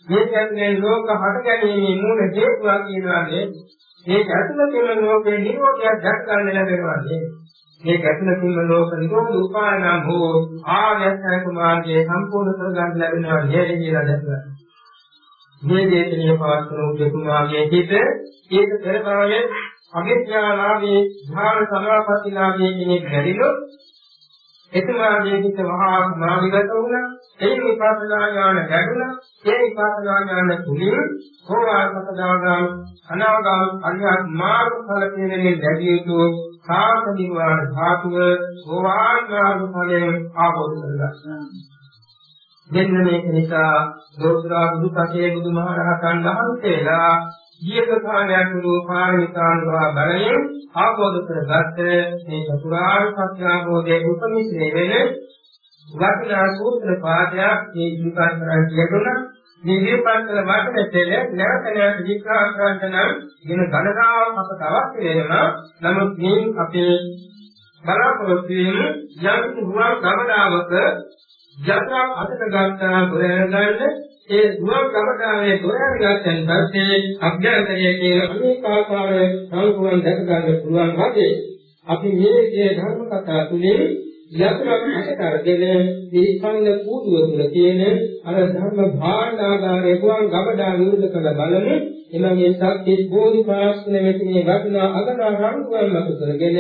මේ කියන්නේ ලෝක හට ගැනීමේ මූල හේතුවක් කියනවා නේද? මේ ඇතුළතින්ම ලෝකේ නිරෝධයක් දැක ගන්න ලැබෙනවා නේද? මේ ඇතුළතින්ම ලෝක නිරෝධ උපායනම් හෝ ආර්යසත්‍ය කුමාරගේ සම්පූර්ණ කරගන්න ලැබෙනවා නේද කියලා දැක්කා. මේ දේශනීය පවත්වන උදෙකුමාගේ හිත ඒක පෙරපාරේ අගත්‍යාලාභේ ධාන සමාපත්තිලාභේ කෙනෙක් බැරිලොත් එතුමාගේ හිත මහා මාර්ගගත වුණා ඒ විපස්සනා ඥාන ගැටුණා ඒ විපස්සනා ඥාන තුලින් සෝවාන්සදාගාම අනාගාම අරියත් මාර්ග ඵල පිළිවෙලින් දැඩිය යුතු සාර්ථ නිර්වාණ ධාතුව සෝවාන් මාර්ග ඵලයෙන් ආબોධ කරගන්නවා මෙන්න මේක නිසා දෝත්‍රා බුදුපසේ බුදුමහරහතන් වහන්සේලා දීර්ඝ කාලයක් වූ පාරමිතානුභව බලයෙන් ආબોධ කරගත් මේ චතුරාර්ය සත්‍ය අවබෝධයේ උපමිශ්‍රේ වෙන වටිනා සූත්‍ර පාඨයක් මේ ඉදිරිපත් කරන් කියතුණා මේ ඉදිරිපත් කළ වචනතෙල නැවත නැවත විග්‍රහ කරන්න නම් වෙන ගණනාවක් අපට අවශ්‍ය වෙනවා නමුත් මේ අපේ බලාපොරොත්තු වෙන යම් හුවා ගමනාවක යත්‍රා අතට ගන්නා ගොඩනගන්න ඒ දුවක් ගමනාවේ ගොඩනගත්තන් පස්සේ අභ්‍යන්තරයේ කියන අනේක ආකාරයේ සංකුලන් දැක ගන්න පුළුවන් වගේ අපි මේ ධර්ම කතා තුළින් යත්‍රා අතට අරගෙන මේ ස්කන්ධ කූඩුව තුළ තියෙන අර ධර්ම භාණ්ඩාගාරයේ ගුවන් ගමඩා විරුද්ධ කළ බලන එමගේ සත්‍ය බෝධිපාක්ෂණ මෙතන වටිනා අගනා රංගුවන් මත කරගෙන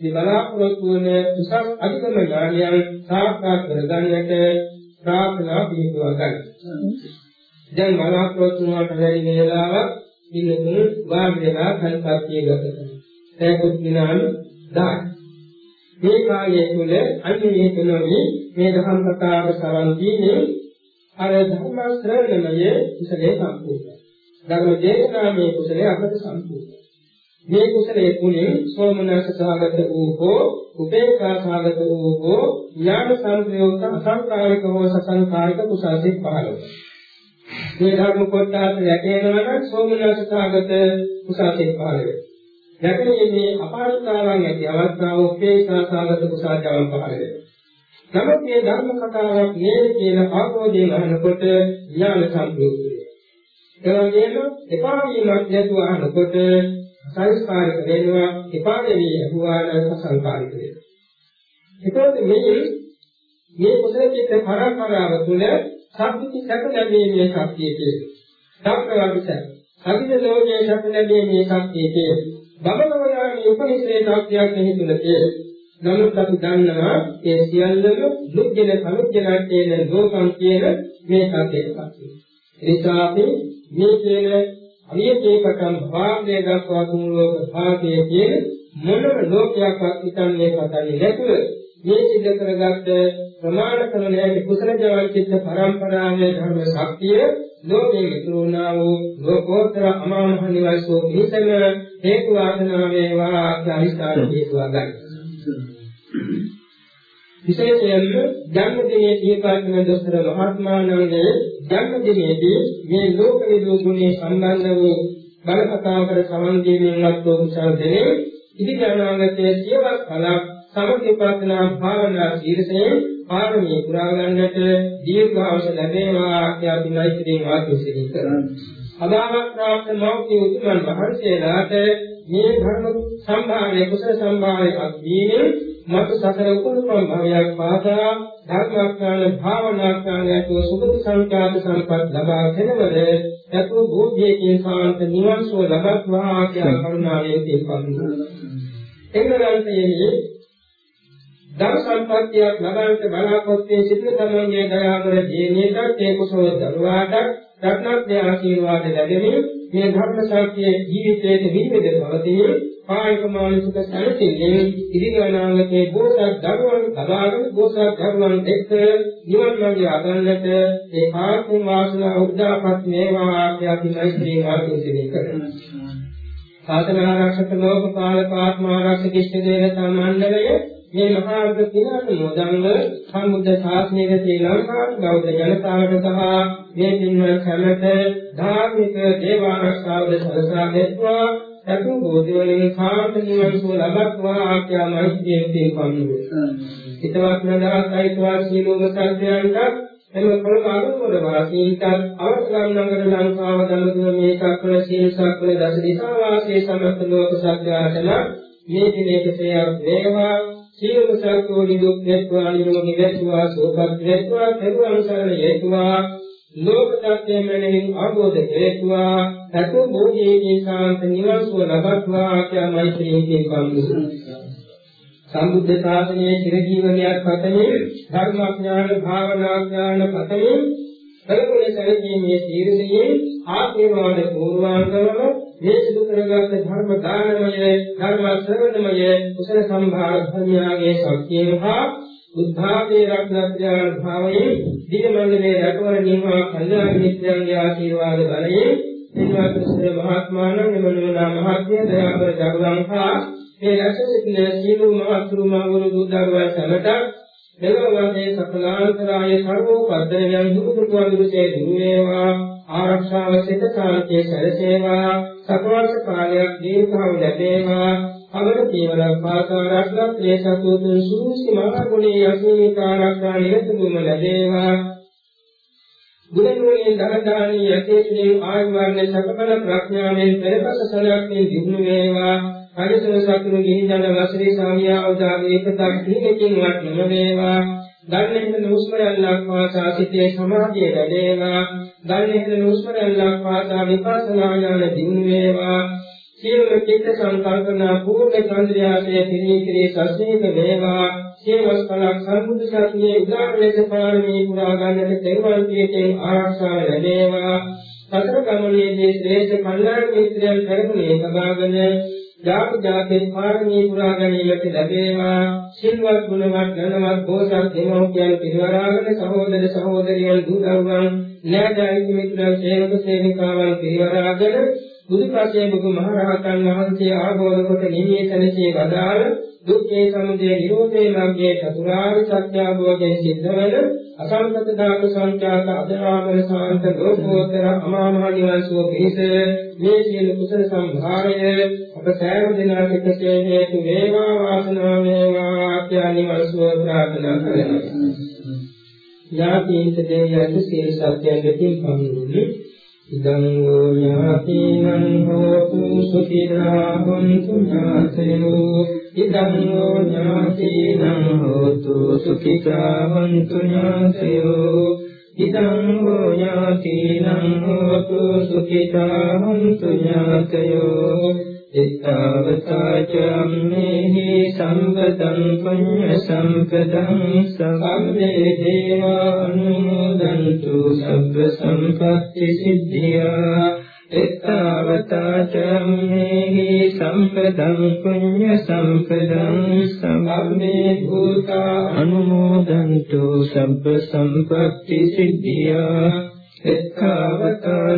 මේ බලාපොරොත්තු වන උසස් අධිකම ඥානයන් සාක්ෂාත් කරගන්නට ප්‍රාර්ථනා පිළිතුරු ගන්න. දැන් බලාපොරොත්තු වුණාට වැඩි වේලාවක් ඉන්නතුණු වාග්යලා කල්පත්තිය ගත කරනවා. ඒකුත් විනාඩි 10. මේ කාලය තුල අන්නේ තුනමි මේ දහම් කතාව සවන් දීනේ අර ධර්ම ශ්‍රවණමයේ කුසලයේ සම්පූර්ණයි. ධර්ම දේශනාමයේ කුසලයේ අපට සම්පූර්ණයි. මේ කුසලයේ කුණින් සෝමනස සාගත වූ හෝ උපේක්ඛා සාගත වූ හෝ ඥාන සංයෝග අසංකාරික හෝ සසංකාරික කුසලසිත පහළ මේ ධර්ම කොටස යැකේනවා නම් සෝමනස සාගත කුසලසිත පහළ වේ. යැකීමේ අපාරතාවන් ඇති අවස්ථාව උපේක්ඛා සාගත කුසලජාවන් පහළ වේ. නමුත් මේ ධර්ම කතාවක් නේද කියන ආකෝදයෙන් අහනකොට ඥාන සංයෝගය. ඒ වගේම එපා වීමක් නැතුව අහනකොට සංස්කාරික වෙනවා එපා දෙවි අහුවාන සංස්කාරික වෙනවා. ඒකත් මේ මේ කුසල චිත්ත පරම්පරාව තුළ සම්පති සැප ලැබීමේ ශක්තියකේ ධර්මවර්ගස අභිද ලෝකයේ සැප ලැබීමේ ශක්තියකේ බබලව යාමේ උපනිශ්‍රේ ශක්තියක් මෙහි තුල තියෙනවා නමුත් අපි දන්නවා ඒ සියල්ලම දුක්ජන කනුජන කියන ලෝකම් කියන මේ සත්‍යයට පස්සේ. ඒ නිසා අපි මේ කියන අවියතේකම් භාග්‍ය දක්වා තුන් ලෝක භාගයේ කියන මොනම ලෝකයක්වත් හිතන්නේ පතන්නේ නැතුව මේ සිද්ධ කරගත්ත ප්‍රමාණ කරන හැටි කුසල ජවල් චිත්ත පරම්පරාවේ ධර්ම ශක්තිය ලෝකයේ විතුරුණා වූ ලෝකෝත්තර අමා මහ නිවන් සෝ පිහිටන හේතු වාසනා වේවා අධිෂ්ඨාන හේතුවා ගන්න. විශේෂයෙන්ම ජන්මදිනයේ දීපාත්ම දොස්තර මහත්මාණන්ගේ ජන්මදිනයේදී මේ ලෝක විදෝගුණේ සම්බන්ධ වූ බලකතාවකට සමන් දීමෙන්වත් උත්සාහ දෙනේ ඉදිරියනාගතයේ සියවක් කලක් සමථිපස්සනා භාවනා ශීර්ෂයෙන් පාරමී පුරා ගන්නට දීර්ඝාස ලැබේවා ආඛ්‍යාති මෛත්‍රී වාක්‍ය සිහි කරනවා. අදාවක් ප්‍රාප්ත මෞඛ්‍ය උතුමන් වහන්සේලාට මේ ධර්ම සම්භාවය කුසල සම්භාවයක් දීනේ මත සතර උපුල්පම් භවයක් පාසා ධර්මාඥාන භාවනාඥානයට සුගති සංඛ්‍යාත සම්පත් ලබා කෙනවර යතු භෝධියකින් සාන්ත නිවන් සුව ලබත්වා කියලා කරුණාවෙන් දීපන්නේ. එංගලන්තයේ ධර්ම සම්පත්තියක් ලබන්නට බලාපොරොත්තු සිටින තමන්ගේ දයාවර ජීවිතයට ඒ කුසල දරුවාට රත්නත්‍රය ආශිර්වාද ලැබෙමින් මේ ධර්ම ශාස්ත්‍රයේ ජීවිතයේ විවිධ පවතින කායික මානසික සැලසෙල්ලෙන් ඉදිරියනාගතේ බෝසත් ධර්මයන් ලබාගෙන බෝසත් ධර්මයන් එක්ක නිවන් මාර්ගය අගන්නට ඒ ආත්ම වාසනාව උද්දාපත් වේවා කියලා මෛත්‍රී මාර්ගයෙන් සිදු කරනවා. සාසන ආරක්ෂක ලෝකපාලක ආත්ම ආරක්ෂක ඉෂ්ට දේවතා මණ්ඩලය මේ මහා අර්ථ කිනාට නොදන්ව සම්බුද්ධ ශාසනයේ ශ්‍රී ලංකාවේ බෞද්ධ ජනතාවට සහ මේ පින්වත් සැමට ධාර්මික දේවාරක්ෂාවද සලසා දෙත්වා සතු බෝධි වලින් කාන්ත නිවන් සුව ලබත්වා ආඛ්‍යා මෛත්‍රියෙන් පන්නුවේ. හිතවත් නදහස් අයිතවා සීලෝක සත්‍යයන්ට එම කොළඹ අනුවර වාසීන්ට අවස්ථාවන්ගර ලංකාව දඹදිව මේ සක්වල සීල සක්වල දස දිසා වාසී සමස්ත ලෝක සත්‍යයන්ට මේ දිනේ කෙසේ වේවා සියලු සත්වෝ නිදුක් වෙත්වා නිරෝගී වෙත්වා සුවපත් වෙත්වා පෙරවන් සරණ යෙත්වා ලෝක සත්‍යයෙන් මැනවින් ආબોධ හේතුවා සතු බෝධියේ ශාන්ත නිවන් සුව ලබත්වා කියලා මෛත්‍රියෙන් කම්මු සම්බුද්ධ ශාසනයේ චිර ජීවනයක් පතමින් ධර්මඥාන භාවනාඥාන පතමින් කලකුණ සැලකීමේ තීරණයේ ආශීර්වාද පූර්වාංගවල මේ සිදු කරගත් ධර්ම දානමය ධර්ම ශ්‍රවණමය කුසල සම්භාර ධර්මයාගේ ශක්තිය හා බුද්ධාගේ රත්නත්‍රාණ භාවයේ දිගමණ්ඩලයේ රැකවර නිවා කල්යාණ මිත්‍රයන්ගේ ආශීර්වාද බලයෙන් එන්වත් ශ්‍රේ මහත්මාණන් එමනුනා මහත්මිය දයාබර ජගලංකා මේ රැස් සිටින සීලු මහත්තුරු මවරු දුද්දරුවන් සැමට මෙලොව වශයෙන් සකලාන්තරාය සර්වෝපද්දනයන් දුරුකුතු වඳුසේ දුරු වේවා. ආරක්ෂාව සිත සාන්තිය සැලසේවා. සකවර්ෂ කාලයක් දීර්ඝව ලැබේවා. අවර කේවලක් පාකාරක්ලක් ලේසතුතුන් සූසි මහගුණී අසීමිත ආරක්ෂා නිරතුරුම ලැබේවා. ගුණනුවණින් දරදානී යකේශේ ආයුර්වර්ණ සකබල ප්‍රඥාවෙන් පෙරපස සලක්නේ දිනු වේවා. පරිසර සතුරු ගිහින් යන වසරේ සාමියා අවදාගේ එකතක් දීකකින් වත් නොවේවා. දන්නේ නුස්මරල්ලක් වාසා සිතේ සමාධිය වැඩේවා දන්නේ නුස්මරල්ලක් වාසා විපස්සනා ඥාන දිනු වේවා සියලු චිත්ත සංකල්පනා පූර්ණ චන්ද්‍රයාගේ පිරී පිරී සස්නේක වේවා. සියවස් කලක් සම්බුද්ධ ශාසනයේ උදාර ලෙස පාරමී පුරා ගන්නට තෙරුවන් පියතෙන් ආරක්ෂාව ලැබේවා. සතර ගමනේදී ශ්‍රේෂ්ඨ කල්යාණ මිත්‍රයන් කරමුනේ සබාගෙන ජාති ජාති පාරමී පුරා ගැනීමට ලැබේවා. සිල්වත් ගුණවත් ධනවත් බෝසත් දෙමෝපියන් පිරිවරාගෙන සහෝදර සහෝදරියන් දූ දරුවන් නෑදෑයන් මිත්‍රයන් සේවක සේවිකාවන් පිරිවරාගෙන බුදු පසේ බුදු මහරහතන් වහන්සේ ආબોධ කොට නිමේ තනසේ වදාළ දුක්ඛේ සමුදය නිරෝධේ මාර්ගයේ චතුරාර්ය සත්‍ය අවබෝධයෙන් සිද්ධ වන අසංකත ධාතු සංඛ්‍යාත අදරාමල සාන්ත ලෝකෝත්තර අමා මහ නිවන් සුව පිහිස මේ සියලු කුසල සම්භාරය අප සෑම දිනකට කෙසේ හේතු වේවා වාසනාව වේවා කියලා නිවන් සුව ප්‍රාර්ථනා කරනවා. යාතින්ත දෙවියන් සියලු සත්‍යයන් දෙකින් පමුණුනේ ඉදං වූ ඥාතිනං හෝතු සුඛිනා හොන්තු ඥාතයෝ ඉදං වූ ඥාතිනං හෝතු සුඛිතා හොන්තු ඥාතයෝ ඉදං හෝ ඥාතිනං හෝතු සුඛිතා හොන්තු ඥාතයෝ ඉත්තාවතාචම්මේහි සම්පතං පුඤ්ඤ සම්පතං සම්මේ දේවානුමෝදන්තු සබ්බ සම්පත්ති සිද්ධියා එත්තාවතාචම්මේහි සම්පදං පුඤ්ඤ සම්පදං සම්මේ භූතා අනුමෝදන්තු සබ්බ සම්පත්ති සිද්ධියා. එත්තාවතාචම්මේහි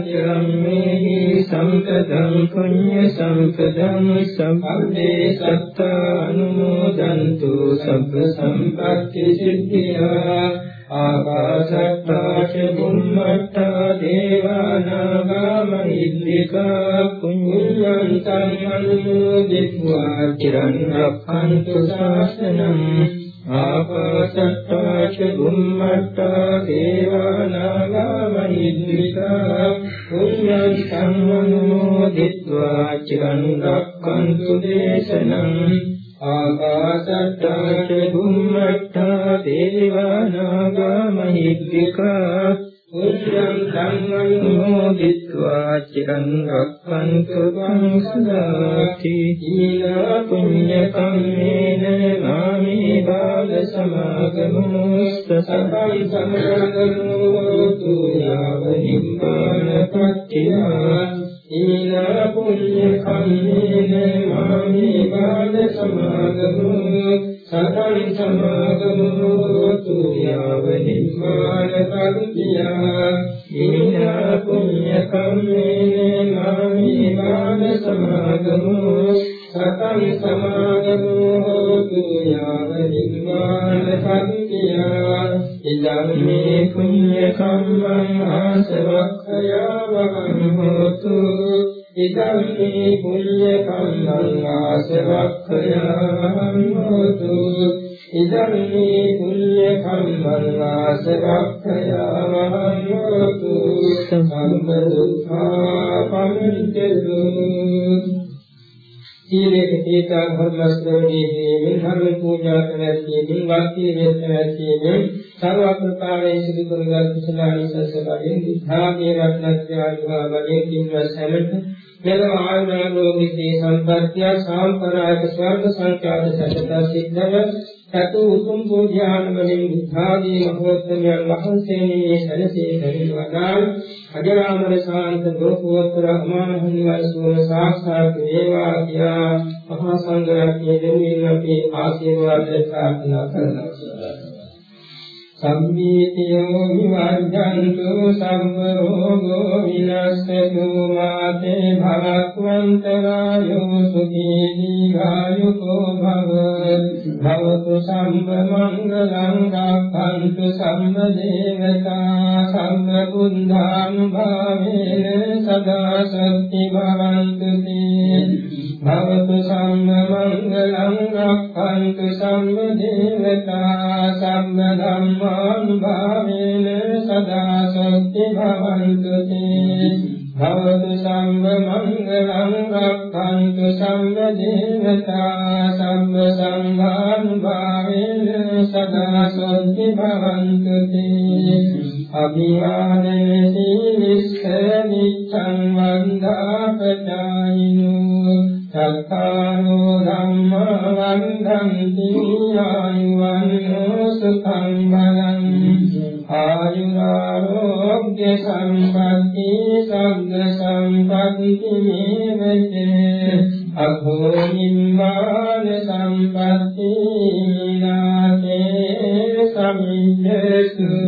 සම්පදං පුඤ්ඤ සම්පදං සම්මේ සත්තා අනුමෝදන්තු සබ්බ සම්පත්ති සිද්ධියා. ආකාශත්තා ච බුම්මත්තා දේවානාගා මහිද්దికා පුඤ්ඤං තන්වන්තුදිත්වා චිරන් රක්ඛන්තු ශාසනං ආකාශත්තා ච බුම්මත්තා දේවානාගා මහිද්దికා පුඤ්ඤං තන්වන්තුදිත්වා චිරන් රක්ඛන්තු දේශනං ආකාශත්තාච බුම්මත්තා දේවානාගා මහිද්దికා උච්ඡං සංඝයෝදිत्वा චිරං රක්ඛන්තු වංශදාති ඊලා පුඤ්ඤ කම්මේන නාමේ බාල සමාගමෝස්ස සබ්බං සම්බන්ධෝ තු යාව නිබ්බාන පත්‍ත්‍යා ඊලා පුඤ්ඤ කම්මේන මාමේ බාල සමාගමු සතං සමාගමු තු යාව නිම්මාන පන්තියා ඊලා පුඤ්ඤ කම්මේන මාමේ බාල සමාගමු සතං සමාගමු තු යාව නිම්මාන පන්තියා ඉදං මේ පුඤ්ඤ කම්මං ආසවක්ඛයාවං හෝතු ඉදං මේ පුඤ්ඤ කම්මං ආසවක්ඛයාවං හෝතු ඉදං මේ පුඤ්ඤ කම්මං ආසවක්ඛයාවං හෝතු සම්බ දුක්ඛා පමිච්ඡතු සීලේක තීතා ධර්ම ශ්‍රවණයේ ධර්ම පූජා කරන්නේ වාක්‍ය වේදනාවේ සර්වඥතාවයේ සිදු කරගත් කුසලානිසස වලින් ධාමයේ රත්නත්‍යාගා වලින් කින්වස් හැමත මෙලව ආයුර්ෝගී සම්පත්තිය සාම්ප්‍රායික ස්වර්ග සංඛ්‍යාත සත්‍යත සිද්ධව සතු උතුම් පූජාන වලින් බුද්ධාදී මහෝත්තමයන් වහන්සේගේ සැලසේ කරින වදාල් අජරාමර ශාන්ත ලෝකෝත්තර අමාමහිමල් සුව සාක්ෂාත් වේවා කියා මහා සංඝරත්නයේ දෙවියන් අපි ආශිර්වාද ප්‍රාර්ථනා කරනවා. සම්මීතියෝ විවර්ධන්තු සම්ම රෝගෝ විනස්සතු මාතේ භවත්වන්තරායෝ සුඛී දීඝායුකෝ භව භවතු සම්ම මංගලං රක්ඛන්තු සම්ම දේවතා සම්ම බුද්ධානුභාවේන සදා සත්‍ති භවන්තු තේ භවතු සම්ම මංගලං රක්ඛන්තු සම්ම දේවතා සම්ම ධම්මානුභාවේන සදා සත්‍ය භවන්තු තේ භවතු සම්ම මංගලං රක්ඛන්තු සම්ම දේවතා සම්ම සංඝානුභාවේන සදා සත්‍ය භවන්තු තේ අභිවාදන සීලිස්ස නිච්ඡං වන්දාපචායිනෝ සත්තානෝ ධම්ම වන්දන්ති ආයුවන්නෝ සුඛං බලං ආයුරාෝග්‍ය සම්පatti සග්ග සම්පatti මේවචේ. අභෝ නිම්මාන සම්පatti නාතේ සමිඤ්ඤසු